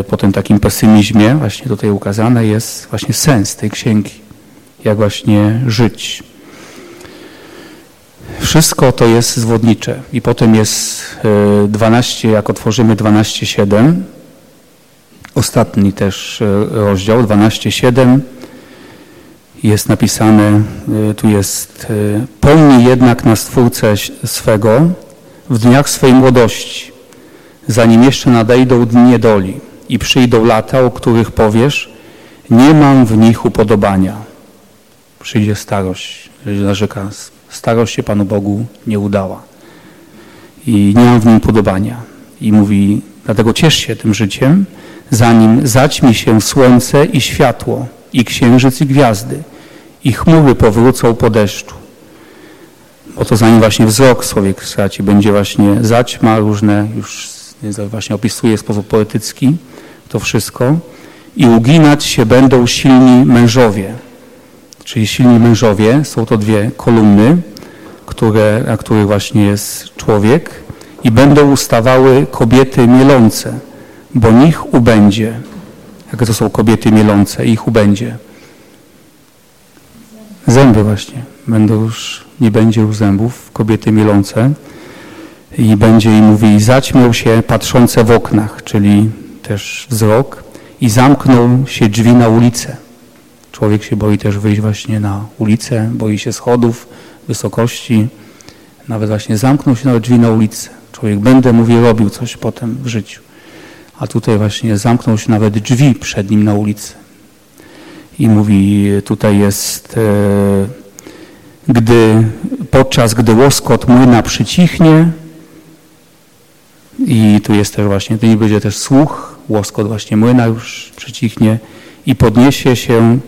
e, po tym takim pesymizmie, właśnie tutaj ukazane jest właśnie sens tej księgi, jak właśnie żyć. Wszystko to jest zwodnicze i potem jest 12, e, jak otworzymy 12.7, ostatni też e, rozdział, 12.7, jest napisane, tu jest, pomnij jednak na Stwórcę swego w dniach swojej młodości, zanim jeszcze nadejdą dni niedoli i przyjdą lata, o których powiesz, nie mam w nich upodobania. Przyjdzie starość, narzeka, starość się Panu Bogu nie udała i nie mam w nim podobania. I mówi, dlatego ciesz się tym życiem, zanim zaćmi się słońce i światło, i księżyc i gwiazdy, i chmury powrócą po deszczu. Bo to zanim właśnie wzrok człowiek straci, będzie właśnie zaćma, różne już właśnie opisuje w sposób poetycki to wszystko. I uginać się będą silni mężowie. Czyli silni mężowie są to dwie kolumny, które, na których właśnie jest człowiek i będą ustawały kobiety mielące, bo nich ubędzie. Jakie to są kobiety mielące? Ich ubędzie. Zęby właśnie. Będą już, nie będzie już zębów, kobiety mielące i będzie im mówi, zaćmią się patrzące w oknach, czyli też wzrok i zamkną się drzwi na ulicę. Człowiek się boi też wyjść właśnie na ulicę, boi się schodów, wysokości, nawet właśnie zamknął się nawet drzwi na ulicę. Człowiek będę, mówi, robił coś potem w życiu. A tutaj właśnie zamknął się nawet drzwi przed nim na ulicy. I mówi, tutaj jest, e, gdy podczas gdy łoskot młyna przycichnie, i tu jest też właśnie, tu nie będzie też słuch, łoskot właśnie młyna już przycichnie i podniesie się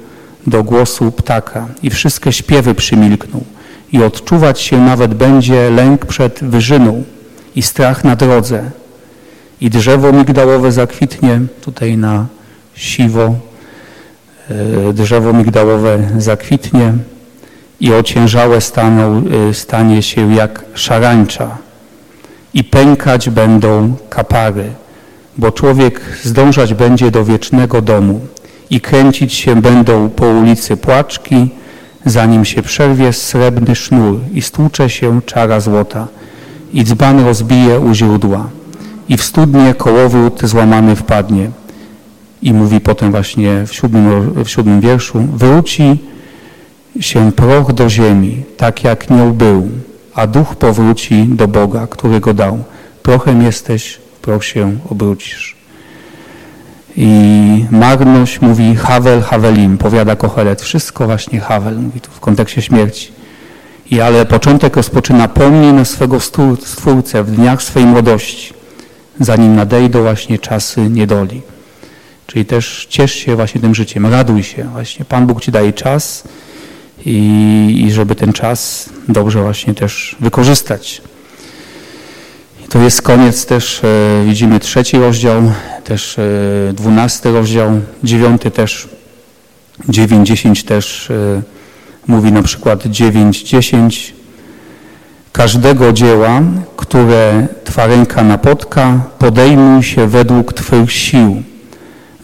do głosu ptaka. I wszystkie śpiewy przymilkną. I odczuwać się nawet będzie lęk przed wyżyną i strach na drodze. I drzewo migdałowe zakwitnie tutaj na siwo, drzewo migdałowe zakwitnie i ociężałe staną, e, stanie się jak szarańcza i pękać będą kapary, bo człowiek zdążać będzie do wiecznego domu i kręcić się będą po ulicy płaczki, zanim się przerwie srebrny sznur i stłucze się czara złota i dzban rozbije u źródła i w studnie kołowrót złamany wpadnie. I mówi potem właśnie w siódmym, w siódmym wierszu, wróci się proch do ziemi, tak jak nią był, a duch powróci do Boga, który go dał. Prochem jesteś, proch się obrócisz. I marność mówi Havel, Havelim, powiada Kohelet. Wszystko właśnie Havel, mówi tu w kontekście śmierci. I ale początek rozpoczyna pomnij na swego Stwórcę w dniach swojej młodości, zanim nadejdą właśnie czasy niedoli. Czyli też ciesz się właśnie tym życiem, raduj się. Właśnie Pan Bóg Ci daje czas i, i żeby ten czas dobrze właśnie też wykorzystać. To jest koniec też, e, widzimy trzeci rozdział, też e, dwunasty rozdział, dziewiąty też, dziewięć, dziesięć też e, mówi na przykład dziewięć, dziesięć. Każdego dzieła, które Twa ręka napotka, podejmuj się według Twych sił,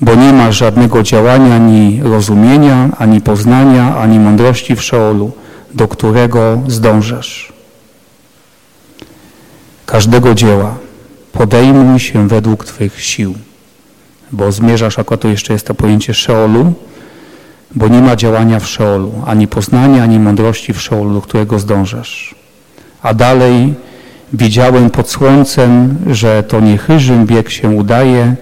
bo nie ma żadnego działania, ani rozumienia, ani poznania, ani mądrości w Szeolu, do którego zdążasz każdego dzieła. Podejmuj się według Twych sił, bo zmierzasz, akurat tu jeszcze jest to pojęcie Szeolu, bo nie ma działania w Szeolu, ani poznania, ani mądrości w Szeolu, do którego zdążasz. A dalej widziałem pod słońcem, że to nie chyżym bieg się udaje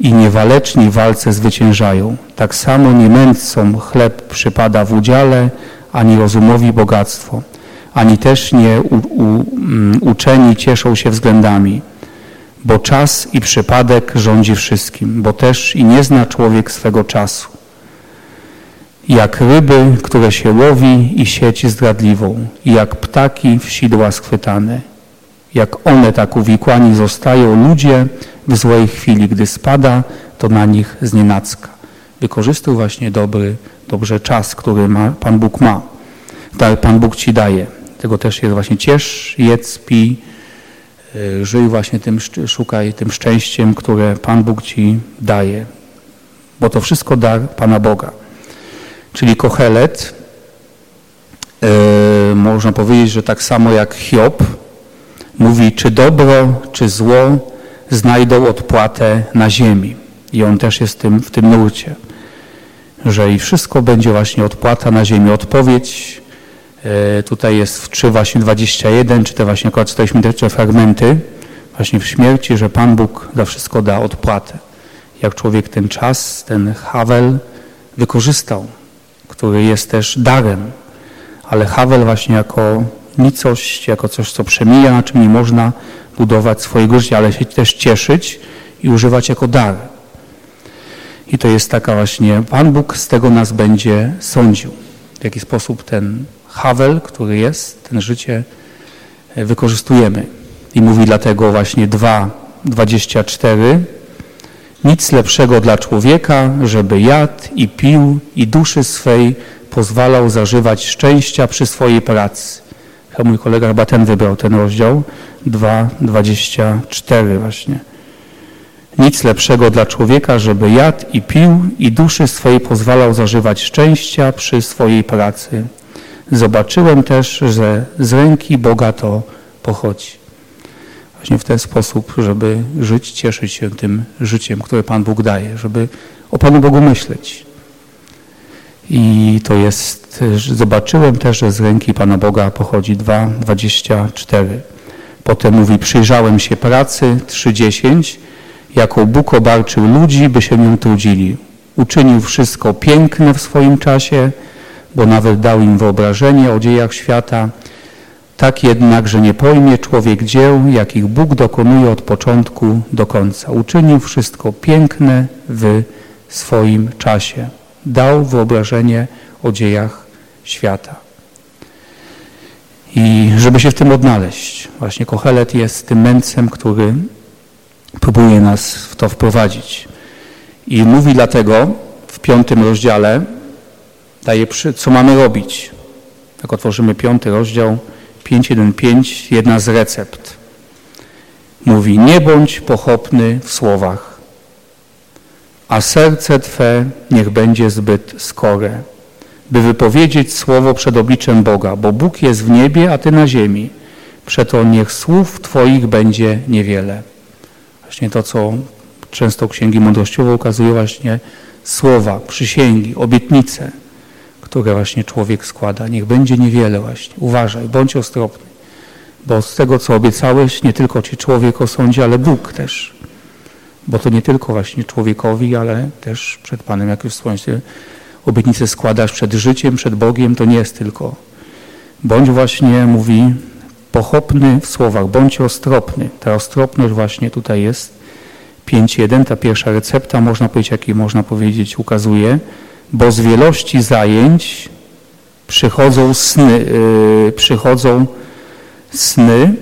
i niewaleczni walce zwyciężają. Tak samo nie mędrcom chleb przypada w udziale, ani rozumowi bogactwo ani też nie u, u, mm, uczeni cieszą się względami, bo czas i przypadek rządzi wszystkim, bo też i nie zna człowiek swego czasu. Jak ryby, które się łowi i sieć zdradliwą, i jak ptaki w sidła schwytane. Jak one tak uwikłani zostają ludzie w złej chwili, gdy spada, to na nich znienacka. Wykorzystuj właśnie dobry, dobrze czas, który ma, Pan Bóg ma. Pan Bóg Ci daje. Tego też jest właśnie ciesz, jedz, pij, y, żyj właśnie tym, szukaj tym szczęściem, które Pan Bóg Ci daje. Bo to wszystko dar Pana Boga. Czyli Kohelet, yy, można powiedzieć, że tak samo jak Hiob, mówi, czy dobro, czy zło znajdą odpłatę na ziemi. I on też jest tym, w tym nurcie, że i wszystko będzie właśnie odpłata na ziemi, odpowiedź E, tutaj jest w 3 właśnie 21, czy te właśnie akurat czytaliśmy te fragmenty, właśnie w śmierci, że Pan Bóg za wszystko da odpłatę. Jak człowiek ten czas, ten Havel wykorzystał, który jest też darem, ale Havel właśnie jako nicość, jako coś, co przemija, czym nie można budować swojego życia, ale się też cieszyć i używać jako dar. I to jest taka właśnie, Pan Bóg z tego nas będzie sądził. W jaki sposób ten Havel, który jest, ten życie e, wykorzystujemy. I mówi dlatego właśnie 2:24 nic lepszego dla człowieka, żeby jadł i pił i duszy swej pozwalał zażywać szczęścia przy swojej pracy. Chyba mój kolega chyba ten wybrał ten rozdział 2:24 właśnie. Nic lepszego dla człowieka, żeby jadł i pił i duszy swojej pozwalał zażywać szczęścia przy swojej pracy. Zobaczyłem też, że z ręki Boga to pochodzi. Właśnie w ten sposób, żeby żyć, cieszyć się tym życiem, które Pan Bóg daje, żeby o Panu Bogu myśleć. I to jest, zobaczyłem też, że z ręki Pana Boga pochodzi 2,24. Potem mówi, przyjrzałem się pracy 3,10, jaką Bóg obarczył ludzi, by się nią trudzili. Uczynił wszystko piękne w swoim czasie, bo nawet dał im wyobrażenie o dziejach świata, tak jednak, że nie pojmie człowiek dzieł, jakich Bóg dokonuje od początku do końca. Uczynił wszystko piękne w swoim czasie. Dał wyobrażenie o dziejach świata. I żeby się w tym odnaleźć, właśnie Kohelet jest tym mędrcem, który próbuje nas w to wprowadzić. I mówi dlatego w piątym rozdziale, daje, co mamy robić. Jak otworzymy piąty rozdział 5.1.5, jedna z recept. Mówi, nie bądź pochopny w słowach, a serce Twe niech będzie zbyt skore, by wypowiedzieć słowo przed obliczem Boga, bo Bóg jest w niebie, a Ty na ziemi. Przeto niech słów Twoich będzie niewiele. Właśnie to, co często księgi mądrościowe ukazuje właśnie słowa, przysięgi, obietnice które właśnie człowiek składa. Niech będzie niewiele właśnie. Uważaj, bądź ostropny. Bo z tego, co obiecałeś, nie tylko Ci człowiek osądzi, ale Bóg też. Bo to nie tylko właśnie człowiekowi, ale też przed Panem, jak już wspomniałem, obietnicę składasz przed życiem, przed Bogiem, to nie jest tylko. Bądź właśnie, mówi, pochopny w słowach, bądź ostropny. Ta ostropność właśnie tutaj jest 5.1, ta pierwsza recepta, można powiedzieć, jakiej można powiedzieć, ukazuje, bo z wielości zajęć Przychodzą sny, yy, przychodzą sny,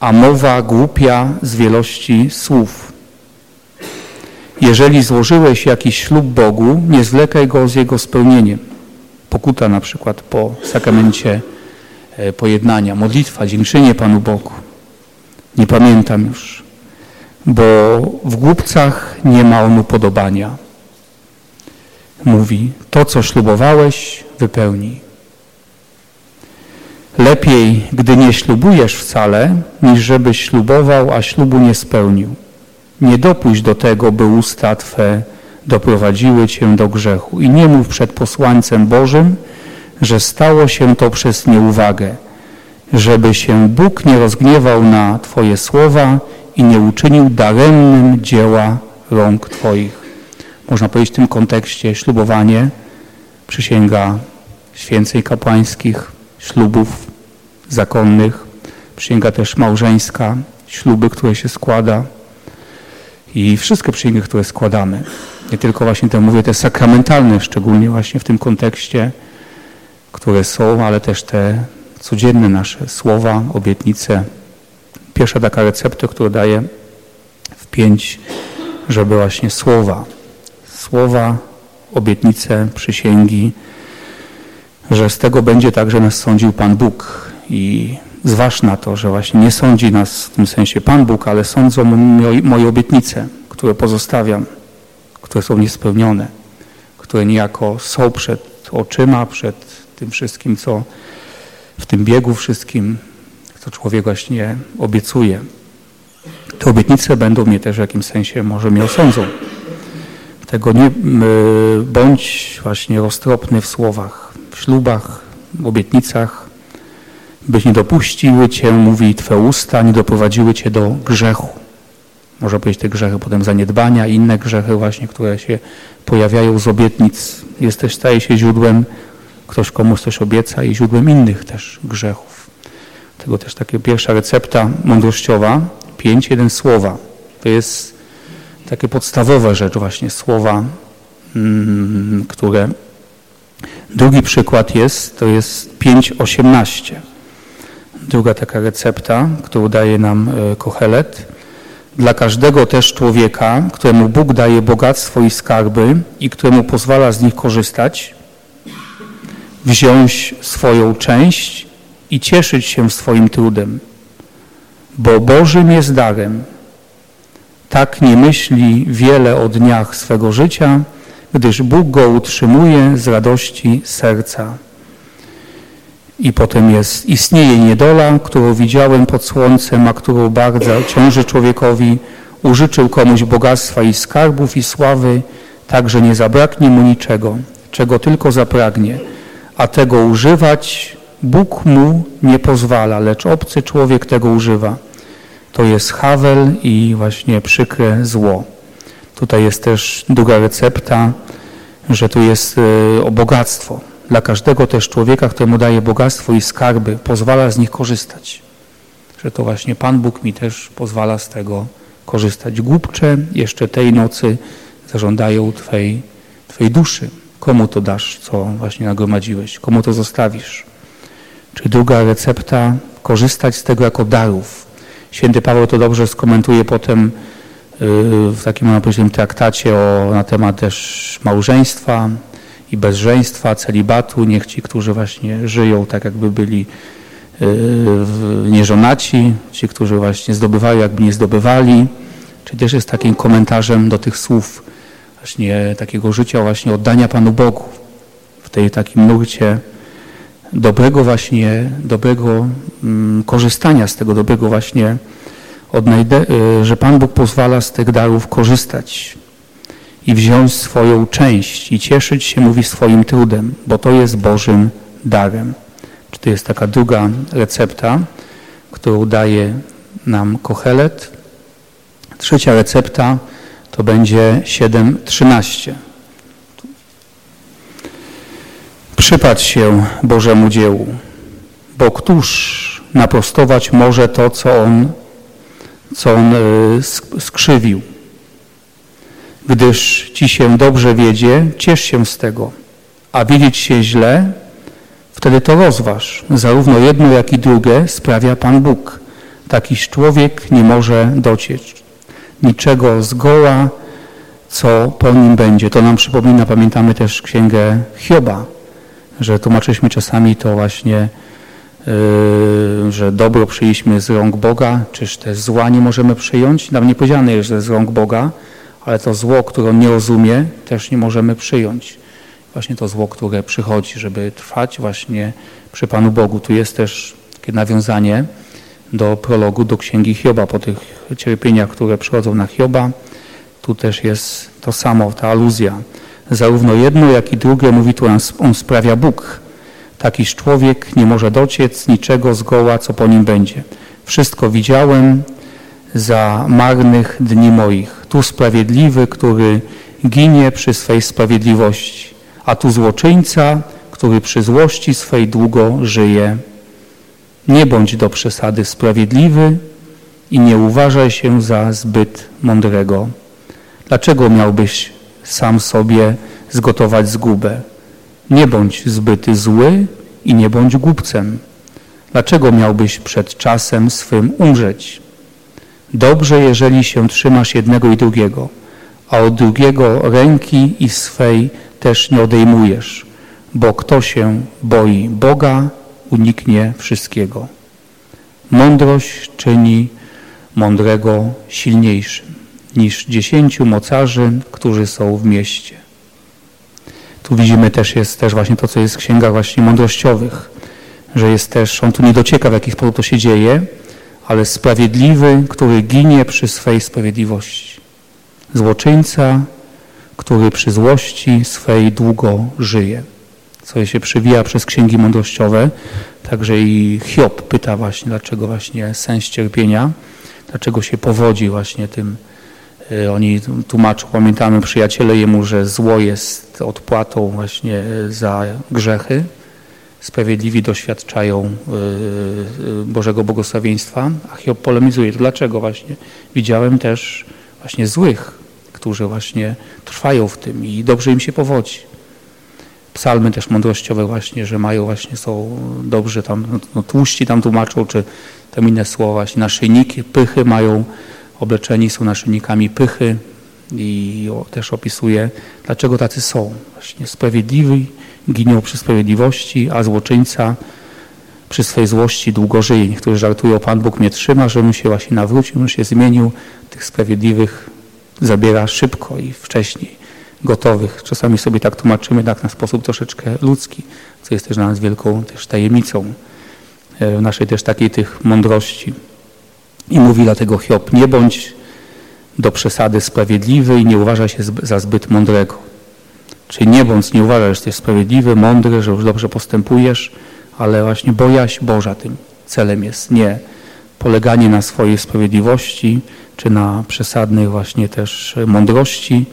a mowa głupia z wielości słów. Jeżeli złożyłeś jakiś ślub Bogu, nie zwlekaj go z jego spełnieniem. Pokuta na przykład po sakramencie e, pojednania, modlitwa, dziękczynienie Panu Bogu. Nie pamiętam już, bo w głupcach nie ma on upodobania. Mówi, to co ślubowałeś, wypełnij. Lepiej, gdy nie ślubujesz wcale, niż żebyś ślubował, a ślubu nie spełnił. Nie dopuść do tego, by usta Twe doprowadziły Cię do grzechu. I nie mów przed posłańcem Bożym, że stało się to przez nieuwagę, żeby się Bóg nie rozgniewał na Twoje słowa i nie uczynił daremnym dzieła rąk Twoich. Można powiedzieć w tym kontekście ślubowanie, przysięga święcej kapłańskich, ślubów zakonnych, przysięga też małżeńska, śluby, które się składa i wszystkie przysięgi, które składamy. Nie tylko właśnie te, mówię, te sakramentalne, szczególnie właśnie w tym kontekście, które są, ale też te codzienne nasze słowa, obietnice. Pierwsza taka recepta, którą daję w pięć, żeby właśnie słowa, słowa, obietnice, przysięgi, że z tego będzie także nas sądził Pan Bóg. I zważ na to, że właśnie nie sądzi nas w tym sensie Pan Bóg, ale sądzą moje obietnice, które pozostawiam, które są niespełnione, które niejako są przed oczyma, przed tym wszystkim, co w tym biegu wszystkim, co człowiek właśnie obiecuje. Te obietnice będą mnie też w jakimś sensie może mnie osądzą. Tego nie bądź właśnie roztropny w słowach, w ślubach, w obietnicach, byś nie dopuściły Cię, mówi Twe usta, nie doprowadziły Cię do grzechu. Można powiedzieć te grzechy, potem zaniedbania, inne grzechy właśnie, które się pojawiają z obietnic. Jest też, staje się źródłem, ktoś komuś coś obieca i źródłem innych też grzechów. Tego też taka pierwsza recepta mądrościowa, pięć, jeden słowa. To jest takie podstawowe rzecz właśnie, słowa, mm, które... Drugi przykład jest, to jest pięć osiemnaście. Druga taka recepta, którą daje nam e, Kohelet. Dla każdego też człowieka, któremu Bóg daje bogactwo i skarby i któremu pozwala z nich korzystać, wziąć swoją część i cieszyć się swoim trudem, bo Bożym jest darem. Tak nie myśli wiele o dniach swego życia, gdyż Bóg go utrzymuje z radości serca. I potem jest, istnieje niedola, którą widziałem pod słońcem, a którą bardzo ciąży człowiekowi, użyczył komuś bogactwa i skarbów i sławy, tak że nie zabraknie mu niczego, czego tylko zapragnie, a tego używać Bóg mu nie pozwala, lecz obcy człowiek tego używa. To jest Hawel i właśnie przykre zło. Tutaj jest też druga recepta, że tu jest e, o bogactwo. Dla każdego też człowieka, któremu daje bogactwo i skarby, pozwala z nich korzystać. Że to właśnie Pan Bóg mi też pozwala z tego korzystać. Głupcze jeszcze tej nocy zażądają Twej, Twej duszy. Komu to dasz, co właśnie nagromadziłeś? Komu to zostawisz? Czy druga recepta, korzystać z tego jako darów. Święty Paweł to dobrze skomentuje potem y, w takim, można powiedzieć, traktacie o, na temat też małżeństwa, i bezżeństwa, celibatu. Niech ci, którzy właśnie żyją tak jakby byli yy, nieżonaci, ci, którzy właśnie zdobywali, jakby nie zdobywali. Czyli też jest takim komentarzem do tych słów właśnie takiego życia, właśnie oddania Panu Bogu w tej takim nurcie dobrego właśnie, dobrego mm, korzystania z tego dobrego właśnie, odnajdę, y, że Pan Bóg pozwala z tych darów korzystać i wziąć swoją część i cieszyć się, mówi, swoim trudem, bo to jest Bożym darem. Czy to jest taka druga recepta, którą daje nam Kochelet. Trzecia recepta to będzie 7.13. Przypatrz się Bożemu dziełu, bo któż naprostować może to, co On, co on y, skrzywił Gdyż ci się dobrze wiedzie, ciesz się z tego, a wiedzieć się źle, Wtedy to rozważ. Zarówno jedno, jak i drugie sprawia Pan Bóg. Takiś człowiek nie może dociec niczego zgoła, co po nim będzie. To nam przypomina, pamiętamy też księgę Hioba, że tłumaczyliśmy czasami to właśnie, yy, że dobro przyjęliśmy z rąk Boga, czyż też zła nie możemy przyjąć. Nam nie powiedziane jest, że z rąk Boga, ale to zło, które on nie rozumie, też nie możemy przyjąć. Właśnie to zło, które przychodzi, żeby trwać właśnie przy Panu Bogu. Tu jest też takie nawiązanie do prologu, do księgi Hioba, po tych cierpieniach, które przychodzą na Hioba. Tu też jest to samo, ta aluzja. Zarówno jedno, jak i drugie, mówi tu on sprawia Bóg. Takiż człowiek nie może dociec niczego zgoła, co po nim będzie. Wszystko widziałem za marnych dni moich. Tu sprawiedliwy, który ginie przy swej sprawiedliwości, a tu złoczyńca, który przy złości swej długo żyje. Nie bądź do przesady sprawiedliwy i nie uważaj się za zbyt mądrego. Dlaczego miałbyś sam sobie zgotować zgubę? Nie bądź zbyt zły i nie bądź głupcem. Dlaczego miałbyś przed czasem swym umrzeć? Dobrze, jeżeli się trzymasz jednego i drugiego, a od drugiego ręki i swej też nie odejmujesz, bo kto się boi Boga, uniknie wszystkiego. Mądrość czyni mądrego silniejszym niż dziesięciu mocarzy, którzy są w mieście. Tu widzimy też, jest też właśnie to, co jest w księgach właśnie mądrościowych, że jest też, on tu nie docieka, w jaki sposób to się dzieje, ale sprawiedliwy, który ginie przy swej sprawiedliwości. Złoczyńca, który przy złości swej długo żyje co się przywija przez księgi mądrościowe. Także i Hiob pyta właśnie, dlaczego właśnie sens cierpienia, dlaczego się powodzi właśnie tym. E, oni tłumaczą, pamiętamy przyjaciele jemu, że zło jest odpłatą właśnie e, za grzechy. Sprawiedliwi doświadczają e, Bożego błogosławieństwa, a Hiob polemizuje. Dlaczego właśnie? Widziałem też właśnie złych, którzy właśnie trwają w tym i dobrze im się powodzi psalmy też mądrościowe właśnie, że mają właśnie, są dobrze tam, no, no, tłuści tam tłumaczą, czy tam inne słowa, właśnie naszyjniki, pychy mają, obleczeni są naszyjnikami pychy i też opisuje, dlaczego tacy są. Właśnie sprawiedliwi giną przy sprawiedliwości, a złoczyńca przy swej złości długo żyje. Niektórzy żartują, Pan Bóg mnie trzyma, żebym się właśnie nawrócił, żebym się zmienił. Tych sprawiedliwych zabiera szybko i wcześniej gotowych. Czasami sobie tak tłumaczymy, tak na sposób troszeczkę ludzki, co jest też dla nas wielką też tajemnicą e, naszej też takiej tych mądrości. I mówi dlatego Hiob, nie bądź do przesady sprawiedliwy i nie uważaj się za zbyt mądrego. Czyli nie bądź, nie uważaj, że jesteś sprawiedliwy, mądry, że już dobrze postępujesz, ale właśnie bojaźń Boża tym celem jest. Nie poleganie na swojej sprawiedliwości, czy na przesadnej właśnie też mądrości,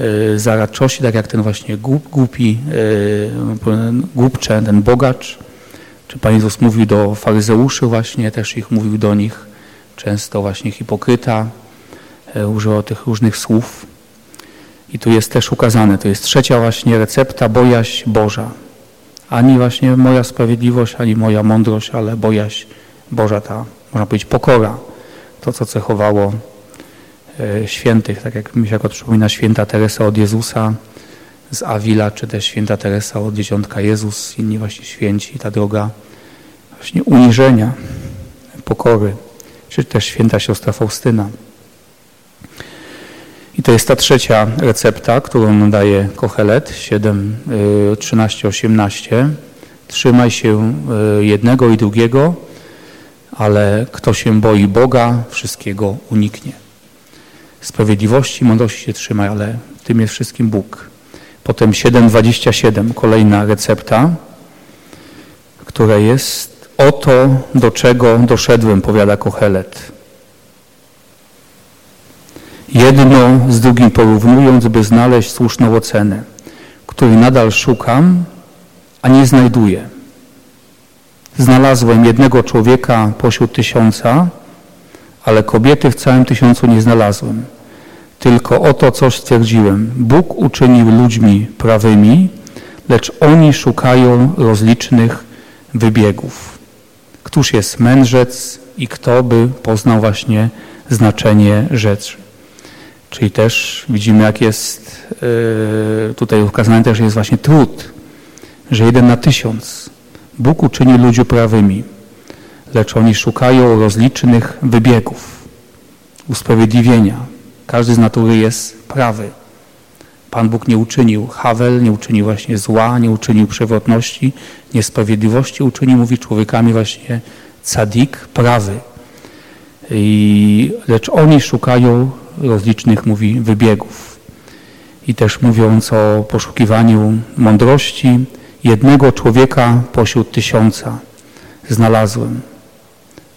E, zaradczości, tak jak ten właśnie głup, głupi, e, głupcze, ten bogacz. Czy Pan Jezus mówił do faryzeuszy właśnie, też ich mówił do nich, często właśnie hipokryta, e, używał tych różnych słów. I tu jest też ukazane, to jest trzecia właśnie recepta, bojaźń Boża. Ani właśnie moja sprawiedliwość, ani moja mądrość, ale bojaźń Boża, ta, można powiedzieć, pokora. To, co cechowało E, świętych, tak jak mi się przypomina święta Teresa od Jezusa z Avila, czy też święta Teresa od Dzieciątka Jezus, inni właśnie święci, ta droga właśnie uniżenia, pokory, czy też święta siostra Faustyna. I to jest ta trzecia recepta, którą daje Kochelet 7, 13, 18. Trzymaj się e, jednego i drugiego, ale kto się boi Boga, wszystkiego uniknie sprawiedliwości, mądrości się trzymaj, ale tym jest wszystkim Bóg. Potem 7,27, kolejna recepta, która jest oto, do czego doszedłem, powiada Kohelet. Jedno z drugim porównując, by znaleźć słuszną ocenę, której nadal szukam, a nie znajduję. Znalazłem jednego człowieka pośród tysiąca, ale kobiety w całym tysiącu nie znalazłem. Tylko oto coś stwierdziłem. Bóg uczynił ludźmi prawymi, lecz oni szukają rozlicznych wybiegów. Któż jest mędrzec i kto by poznał właśnie znaczenie rzeczy. Czyli też widzimy, jak jest yy, tutaj ukazane też jest właśnie trud, że jeden na tysiąc Bóg uczyni ludzi prawymi, lecz oni szukają rozlicznych wybiegów, usprawiedliwienia. Każdy z natury jest prawy. Pan Bóg nie uczynił Hawel, nie uczynił właśnie zła, nie uczynił przewrotności, niesprawiedliwości, uczynił, mówi, człowiekami właśnie cadik, prawy. I, lecz oni szukają rozlicznych, mówi, wybiegów. I też mówiąc o poszukiwaniu mądrości, jednego człowieka pośród tysiąca znalazłem.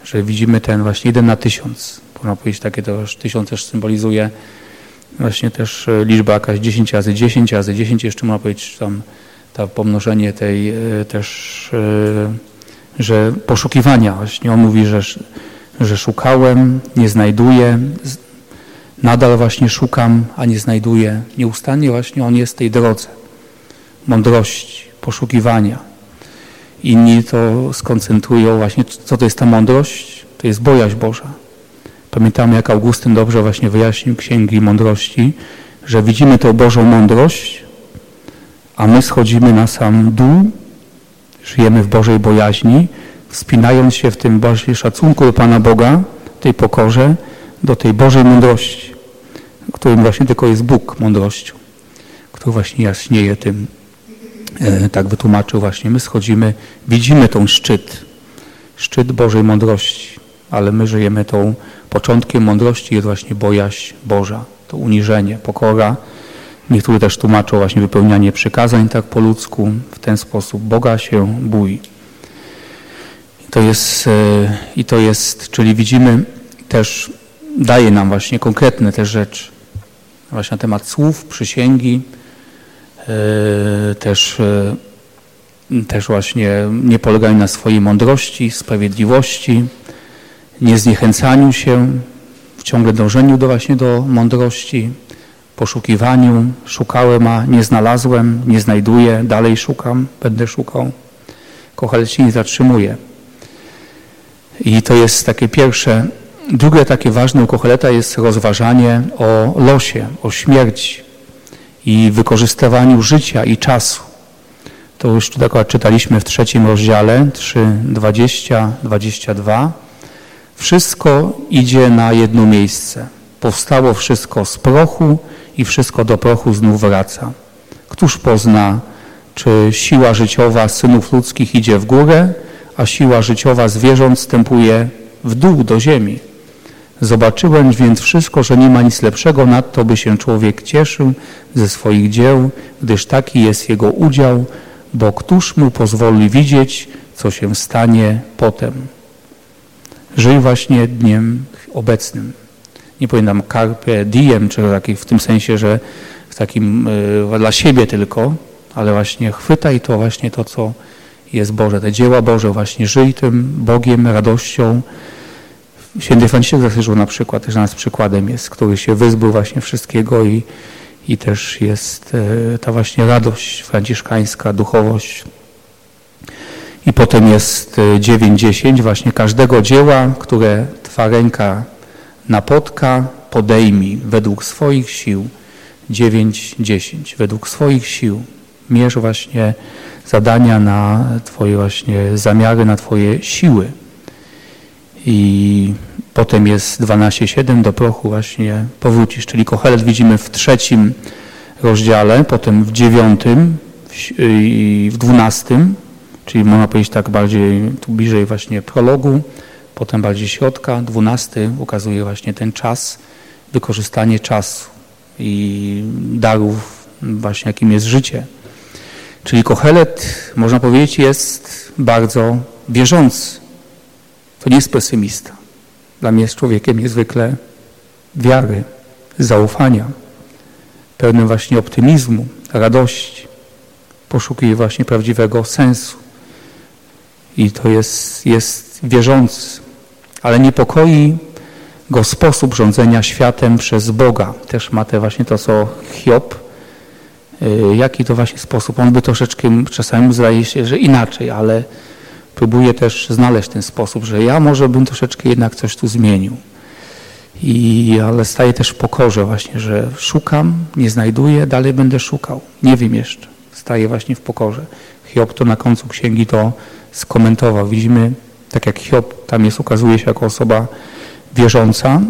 Że widzimy ten właśnie jeden na tysiąc. Można powiedzieć, takie to już tysiąc też symbolizuje właśnie też e, liczba jakaś 10 razy 10 razy 10, jeszcze można powiedzieć tam to pomnożenie tej e, też, e, że poszukiwania właśnie. On mówi, że, że szukałem, nie znajduję, nadal właśnie szukam, a nie znajduję. Nieustannie właśnie on jest tej drodze mądrości, poszukiwania. Inni to skoncentrują właśnie, co to jest ta mądrość? To jest bojaźń Boża. Pamiętamy, jak Augustyn dobrze właśnie wyjaśnił Księgi Mądrości, że widzimy tę Bożą mądrość, a my schodzimy na sam dół, żyjemy w Bożej bojaźni, wspinając się w tym właśnie szacunku do Pana Boga, tej pokorze, do tej Bożej mądrości, którym właśnie tylko jest Bóg mądrością, który właśnie jaśnieje tym, e, tak wytłumaczył właśnie. My schodzimy, widzimy tą szczyt, szczyt Bożej mądrości, ale my żyjemy tą początkiem mądrości jest właśnie bojaźń Boża, to uniżenie, pokora. Niektórzy też tłumaczą właśnie wypełnianie przykazań tak po ludzku. W ten sposób Boga się bój. To jest, e, i to jest czyli widzimy też, daje nam właśnie konkretne te rzeczy. Właśnie na temat słów, przysięgi, e, też, e, też właśnie nie polegają na swojej mądrości, sprawiedliwości, niezniechęcaniu się, w ciągle dążeniu do właśnie do mądrości, poszukiwaniu. Szukałem, a nie znalazłem, nie znajduję, dalej szukam, będę szukał. Kochać się nie zatrzymuje. I to jest takie pierwsze. Drugie takie ważne u Kocheleta jest rozważanie o losie, o śmierci i wykorzystywaniu życia i czasu. To już czytaliśmy w trzecim rozdziale 3, 20, 22 wszystko idzie na jedno miejsce. Powstało wszystko z prochu i wszystko do prochu znów wraca. Któż pozna, czy siła życiowa synów ludzkich idzie w górę, a siła życiowa zwierząt stępuje w dół do ziemi? Zobaczyłem więc wszystko, że nie ma nic lepszego, nadto by się człowiek cieszył ze swoich dzieł, gdyż taki jest jego udział, bo któż mu pozwoli widzieć, co się stanie potem. Żyj właśnie dniem obecnym. Nie powinnam carpe diem, czy taki, w tym sensie, że w takim y, dla siebie tylko, ale właśnie chwytaj to właśnie to, co jest Boże, te dzieła Boże, właśnie żyj tym Bogiem, radością. Święty Franciszek z na przykład też nas przykładem jest, który się wyzbył właśnie wszystkiego i, i też jest y, ta właśnie radość franciszkańska, duchowość, i potem jest 9-10 y, właśnie każdego dzieła, które Twa ręka napotka, podejmij według swoich sił. 9-10 według swoich sił. Mierz właśnie zadania na Twoje właśnie zamiary, na Twoje siły. I potem jest 12-7 do prochu właśnie powrócisz. Czyli Kohelet widzimy w trzecim rozdziale, potem w dziewiątym i w dwunastym czyli można powiedzieć tak bardziej tu bliżej właśnie prologu, potem bardziej środka, dwunasty ukazuje właśnie ten czas, wykorzystanie czasu i darów właśnie jakim jest życie. Czyli Kohelet, można powiedzieć, jest bardzo wierzący. To nie jest pesymista. Dla mnie jest człowiekiem niezwykle wiary, zaufania, pełnym właśnie optymizmu, radości. Poszukuje właśnie prawdziwego sensu i to jest, jest wierzący, ale niepokoi go sposób rządzenia światem przez Boga. Też ma te właśnie to, co Hiob jaki to właśnie sposób. On by troszeczkę czasami zdaje się, że inaczej, ale próbuje też znaleźć ten sposób, że ja może bym troszeczkę jednak coś tu zmienił. I, ale staję też w pokorze właśnie, że szukam, nie znajduję, dalej będę szukał. Nie wiem jeszcze. Staję właśnie w pokorze. Hiob to na końcu księgi to skomentował. Widzimy, tak jak Hiob tam jest, ukazuje się jako osoba wierząca,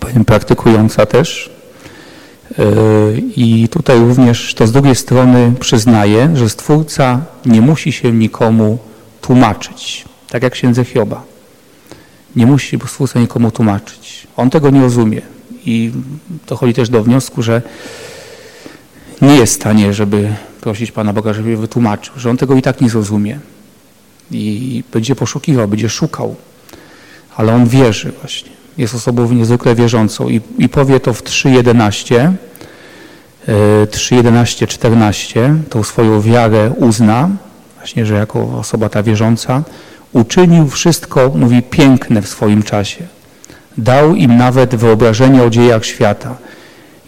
powiem praktykująca też. Yy, I tutaj również to z drugiej strony przyznaje, że Stwórca nie musi się nikomu tłumaczyć, tak jak księdze Hioba. Nie musi Stwórca nikomu tłumaczyć. On tego nie rozumie. I dochodzi też do wniosku, że nie jest w stanie, żeby prosić Pana Boga, żeby wytłumaczył, że on tego i tak nie zrozumie. I będzie poszukiwał, będzie szukał. Ale on wierzy właśnie. Jest osobą niezwykle wierzącą i, i powie to w 3.11, 3.11, 14, tą swoją wiarę uzna, właśnie, że jako osoba ta wierząca, uczynił wszystko, mówi, piękne w swoim czasie. Dał im nawet wyobrażenie o dziejach świata.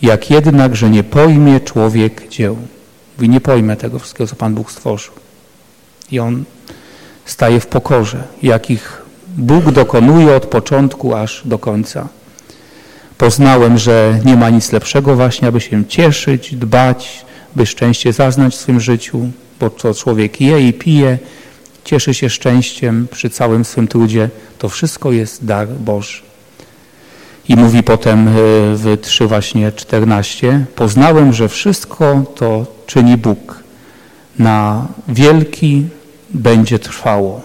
Jak jednak, że nie pojmie człowiek dzieł. Mówi, nie pojmę tego wszystkiego, co Pan Bóg stworzył. I on staje w pokorze, jakich Bóg dokonuje od początku aż do końca. Poznałem, że nie ma nic lepszego właśnie, aby się cieszyć, dbać, by szczęście zaznać w swym życiu, bo to człowiek je i pije, cieszy się szczęściem przy całym swym trudzie. To wszystko jest dar Boży. I mówi potem e, w 3 właśnie 14, poznałem, że wszystko to czyni Bóg. Na wielki będzie trwało,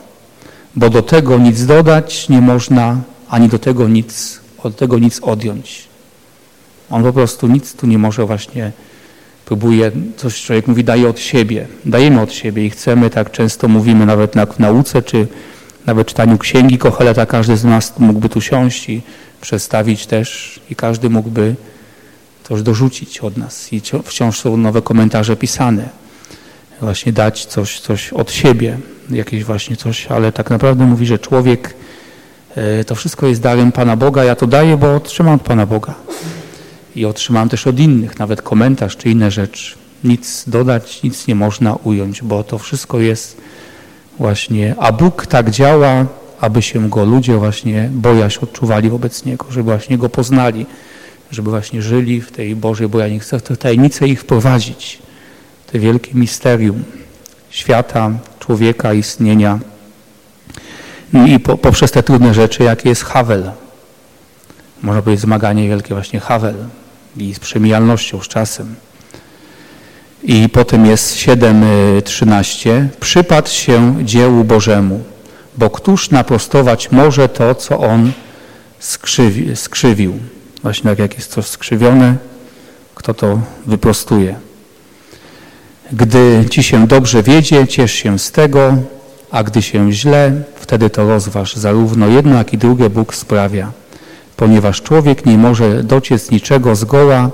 bo do tego nic dodać nie można, ani do tego nic, od tego nic odjąć. On po prostu nic tu nie może właśnie, próbuje, coś człowiek mówi, daje od siebie. Dajemy od siebie i chcemy, tak często mówimy nawet na, w nauce, czy nawet czytaniu księgi Kocheleta, każdy z nas mógłby tu siąść i przedstawić też i każdy mógłby coś dorzucić od nas i wciąż są nowe komentarze pisane. Właśnie dać coś, coś od siebie, jakieś właśnie coś, ale tak naprawdę mówi, że człowiek e, to wszystko jest darem Pana Boga, ja to daję, bo otrzymam od Pana Boga. I otrzymam też od innych, nawet komentarz czy inne rzeczy. Nic dodać, nic nie można ująć, bo to wszystko jest właśnie, a Bóg tak działa, aby się Go ludzie właśnie bojaźń odczuwali wobec Niego, żeby właśnie Go poznali, żeby właśnie żyli w tej Bożej bojaźni. Chcę w tę tajemnicę ich wprowadzić, te wielkie misterium świata, człowieka, istnienia i po, poprzez te trudne rzeczy, jakie jest Havel. Można powiedzieć zmaganie wielkie właśnie Havel i z przemijalnością, z czasem. I potem jest 7.13. Przypatrz się dziełu Bożemu, bo któż naprostować może to, co on skrzywi, skrzywił. Właśnie tak jak jest coś skrzywione, kto to wyprostuje. Gdy ci się dobrze wiedzie, ciesz się z tego, a gdy się źle, wtedy to rozważ. Zarówno jedno, jak i drugie Bóg sprawia, ponieważ człowiek nie może dociec niczego zgoła,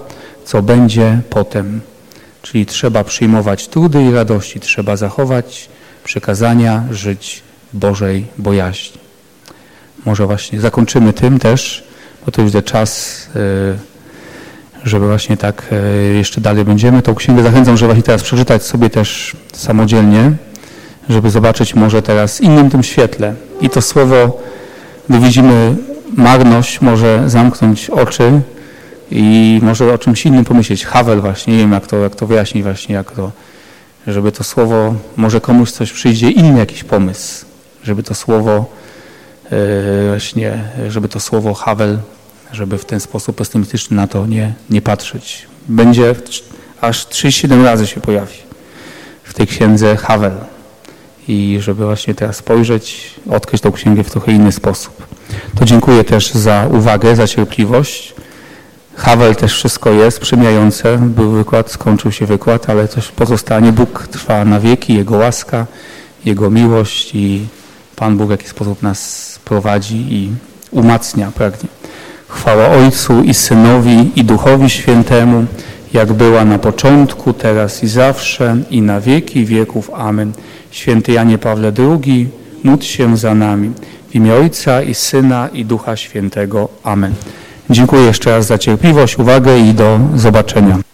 co będzie potem. Czyli trzeba przyjmować trudy i radości, trzeba zachować przekazania, żyć Bożej bojaźni. Może właśnie zakończymy tym też, bo to już jest czas, e, żeby właśnie tak e, jeszcze dalej będziemy. Tą księgę zachęcam, żeby właśnie teraz przeczytać sobie też samodzielnie, żeby zobaczyć może teraz innym tym świetle. I to słowo, gdy widzimy marność, może zamknąć oczy i może o czymś innym pomyśleć. Havel właśnie, nie wiem jak to, jak to wyjaśnić właśnie, jak to, żeby to słowo, może komuś coś przyjdzie, inny jakiś pomysł, żeby to słowo e, właśnie, żeby to słowo Havel, żeby w ten sposób pesymistyczny na to nie, nie patrzeć. Będzie aż 37 razy się pojawi w tej księdze Havel i żeby właśnie teraz spojrzeć, odkryć tą księgę w trochę inny sposób. To dziękuję też za uwagę, za cierpliwość. Havel też wszystko jest, przymijające. Był wykład, skończył się wykład, ale coś pozostanie. Bóg trwa na wieki, Jego łaska, Jego miłość i Pan Bóg w jakiś sposób nas prowadzi i umacnia, pragnie. Chwała Ojcu i Synowi i Duchowi Świętemu, jak była na początku, teraz i zawsze, i na wieki wieków. Amen. Święty Janie Pawle II, módl się za nami. W imię Ojca i Syna i Ducha Świętego. Amen. Dziękuję jeszcze raz za cierpliwość, uwagę i do zobaczenia.